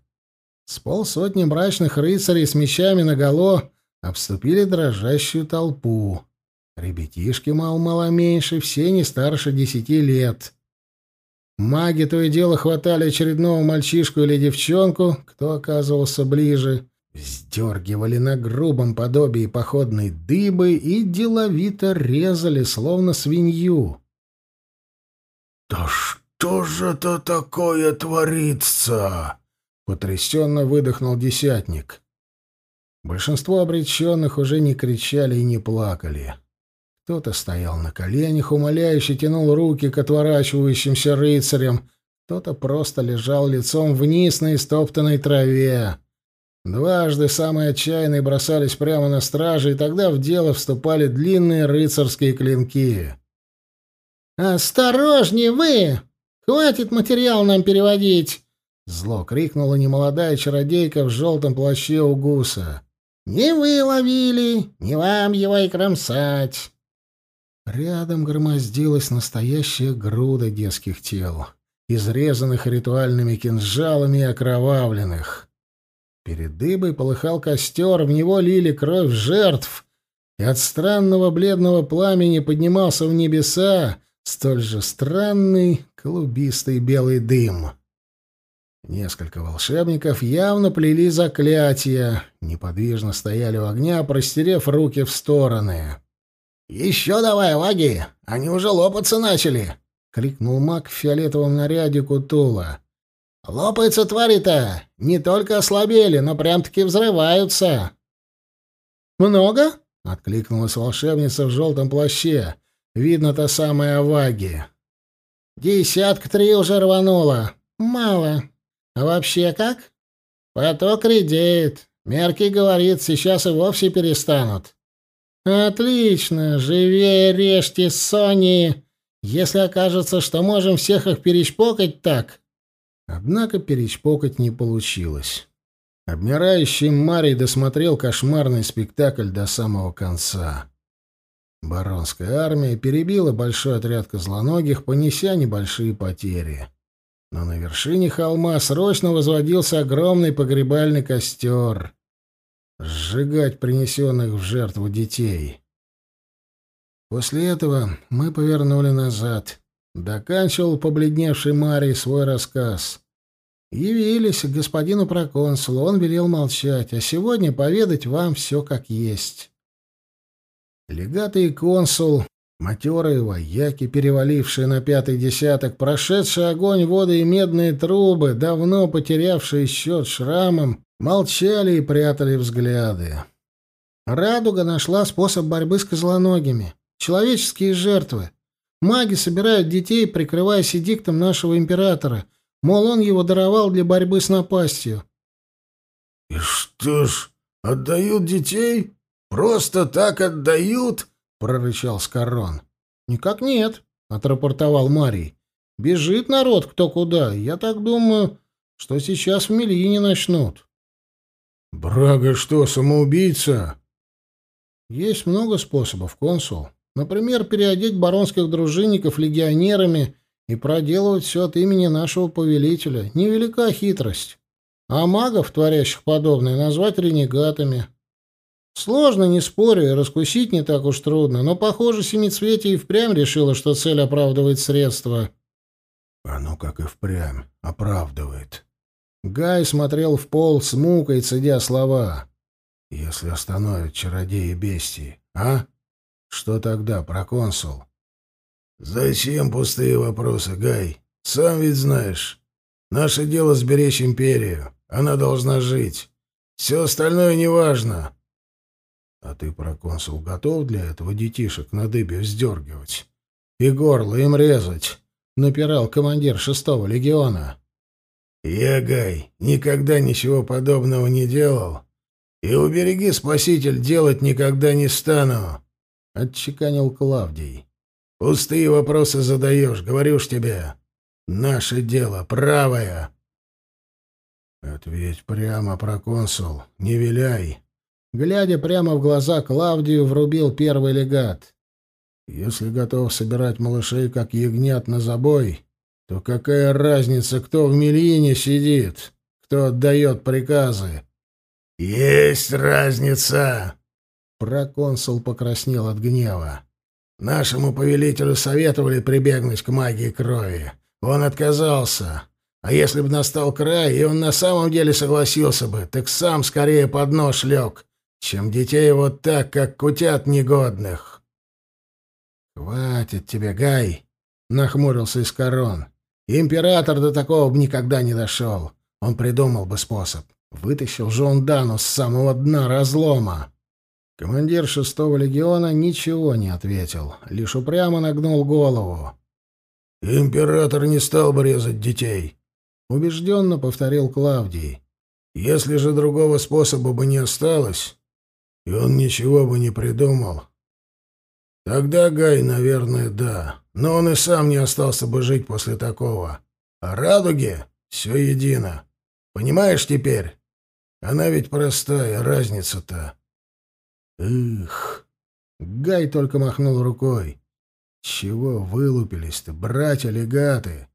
С полсотни мрачных рыцарей с мечами наголо обступили дрожащую толпу. Ребятишки мало-мало меньше, все не старше десяти лет. Маги то и дело хватали очередного мальчишку или девчонку, кто оказывался ближе, Сдергивали на грубом подобии походной дыбы и деловито резали, словно свинью. «Да что же это такое творится?» — потрясенно выдохнул десятник. Большинство обреченных уже не кричали и не плакали. Кто-то стоял на коленях, умоляюще тянул руки к отворачивающимся рыцарям, кто-то просто лежал лицом вниз на истоптанной траве. Дважды самые отчаянные бросались прямо на стражи, и тогда в дело вступали длинные рыцарские клинки. «Осторожнее вы! Хватит материал нам переводить!» Зло крикнула немолодая чародейка в желтом плаще у гуса. «Не вы ловили, не вам его и кромсать!» Рядом громоздилась настоящая груда детских тел, изрезанных ритуальными кинжалами и окровавленных. Перед дыбой полыхал костер, в него лили кровь жертв, и от странного бледного пламени поднимался в небеса столь же странный клубистый белый дым. Несколько волшебников явно плели заклятия, неподвижно стояли у огня, простерев руки в стороны. «Еще давай, лаги! Они уже лопаться начали!» — крикнул маг в фиолетовом наряде Кутула. Лопаются твари-то. Не только ослабели, но прям-таки взрываются. Много? Откликнулась волшебница в желтом плаще. Видно, та самая Аваги. Десятка три уже рвануло. Мало. А вообще как? Поток редеет. Мерки говорит, сейчас и вовсе перестанут. Отлично. Живее режьте, Сони. Если окажется, что можем всех их перешпокать так, Однако перечпокать не получилось. Обмирающий Марий досмотрел кошмарный спектакль до самого конца. Баронская армия перебила большой отряд козлоногих, понеся небольшие потери. Но на вершине холма срочно возводился огромный погребальный костер. Сжигать принесенных в жертву детей. После этого мы повернули назад. Доканчивал побледневший Марий свой рассказ. Явились к господину проконсулу, он велел молчать, а сегодня поведать вам все как есть. Легаты и консул, матерые вояки, перевалившие на пятый десяток, прошедшие огонь, воды и медные трубы, давно потерявшие счет шрамам, молчали и прятали взгляды. Радуга нашла способ борьбы с козлоногими. Человеческие жертвы. Маги собирают детей, прикрываясь эдиктом нашего императора. Мол, он его даровал для борьбы с напастью. — И что ж, отдают детей? Просто так отдают? — прорычал Скорон. — Никак нет, — отрапортовал Марий. — Бежит народ кто куда. Я так думаю, что сейчас в Мельине начнут. — Брага что, самоубийца? — Есть много способов, консул. Например, переодеть баронских дружинников легионерами и проделывать все от имени нашего повелителя. Невелика хитрость. А магов, творящих подобное, назвать ренегатами. Сложно, не спорю, и раскусить не так уж трудно, но, похоже, Семицветие и впрямь решила, что цель оправдывает средства. Оно, как и впрямь, оправдывает. Гай смотрел в пол с мукой, цедя слова. Если остановят чародеи бестии, а? Что тогда, проконсул? Зачем пустые вопросы, Гай? Сам ведь знаешь. Наше дело сберечь империю. Она должна жить. Все остальное неважно. А ты, проконсул, готов для этого детишек на дыбе вздергивать? И горло им резать? Напирал командир шестого легиона. Я, Гай, никогда ничего подобного не делал. И убереги, спаситель, делать никогда не стану. Отчеканил Клавдий. Пустые вопросы задаешь, говорю ж тебе. Наше дело правое. Ответь прямо, проконсул, не виляй. Глядя прямо в глаза Клавдию, врубил первый легат. Если готов собирать малышей, как ягнят на забой, то какая разница, кто в Мельине сидит, кто отдает приказы? Есть разница. Проконсул покраснел от гнева. Нашему повелителю советовали прибегнуть к магии крови. Он отказался. А если бы настал край, и он на самом деле согласился бы, так сам скорее под нож лег, чем детей вот так, как кутят негодных. «Хватит тебе, Гай!» — нахмурился из корон. «Император до такого бы никогда не дошел. Он придумал бы способ. Вытащил же он Дану с самого дна разлома». Командир шестого легиона ничего не ответил, лишь упрямо нагнул голову. «Император не стал бы резать детей», — убежденно повторил Клавдий. «Если же другого способа бы не осталось, и он ничего бы не придумал, тогда Гай, наверное, да, но он и сам не остался бы жить после такого. А радуге все едино. Понимаешь теперь? Она ведь простая, разница-то». «Эх!» Гай только махнул рукой. Чего вылупились-то, братья-легаты?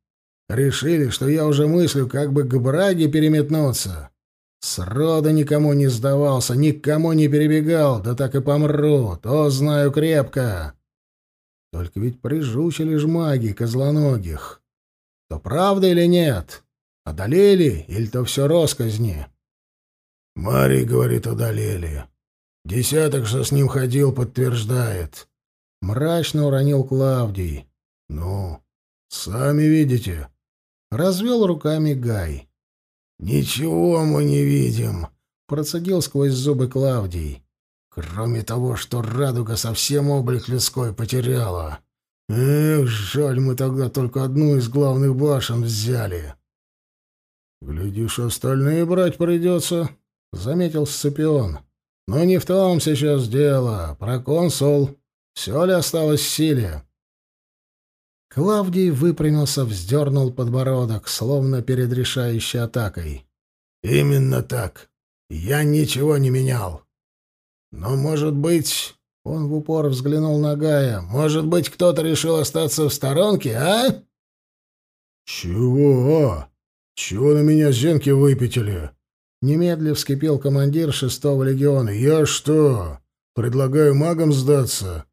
Решили, что я уже мыслю, как бы к браге переметнуться. Срода никому не сдавался, никому не перебегал, да так и помру, то знаю крепко. Только ведь прижучили ж маги козлоногих. То правда или нет? Одолели, или то все росказни? Марий говорит, одолели. Десяток, что с ним ходил, подтверждает. Мрачно уронил Клавдий. «Ну, сами видите». Развел руками Гай. «Ничего мы не видим», — процедил сквозь зубы Клавдий. «Кроме того, что радуга совсем облик людской потеряла. Эх, жаль, мы тогда только одну из главных башен взяли». «Глядишь, остальные брать придется», — заметил Сципион. «Но не в том сейчас дело. Проконсул все ли осталось в силе? Клавдий выпрямился, вздернул подбородок, словно перед решающей атакой. «Именно так. Я ничего не менял. Но, может быть...» — он в упор взглянул на Гая. «Может быть, кто-то решил остаться в сторонке, а?» «Чего? Чего на меня зенки выпятили?» Немедля вскипел командир шестого легиона. «Я что, предлагаю магам сдаться?»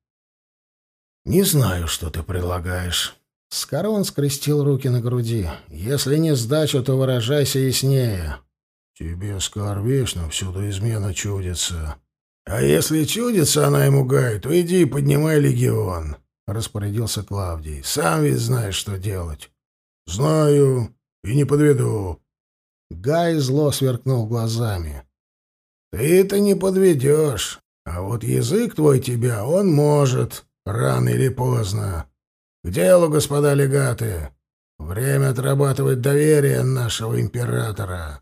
«Не знаю, что ты предлагаешь». Скорон скрестил руки на груди. «Если не сдачу, то выражайся яснее». «Тебе, Скар, вечно всюду измена чудится». «А если чудится она ему, Гай, то иди и поднимай легион», — распорядился Клавдий. «Сам ведь знаешь, что делать». «Знаю и не подведу». Гай зло сверкнул глазами. «Ты-то не подведешь, а вот язык твой тебя он может». Рано или поздно. К делу, господа легаты. Время отрабатывать доверие нашего императора.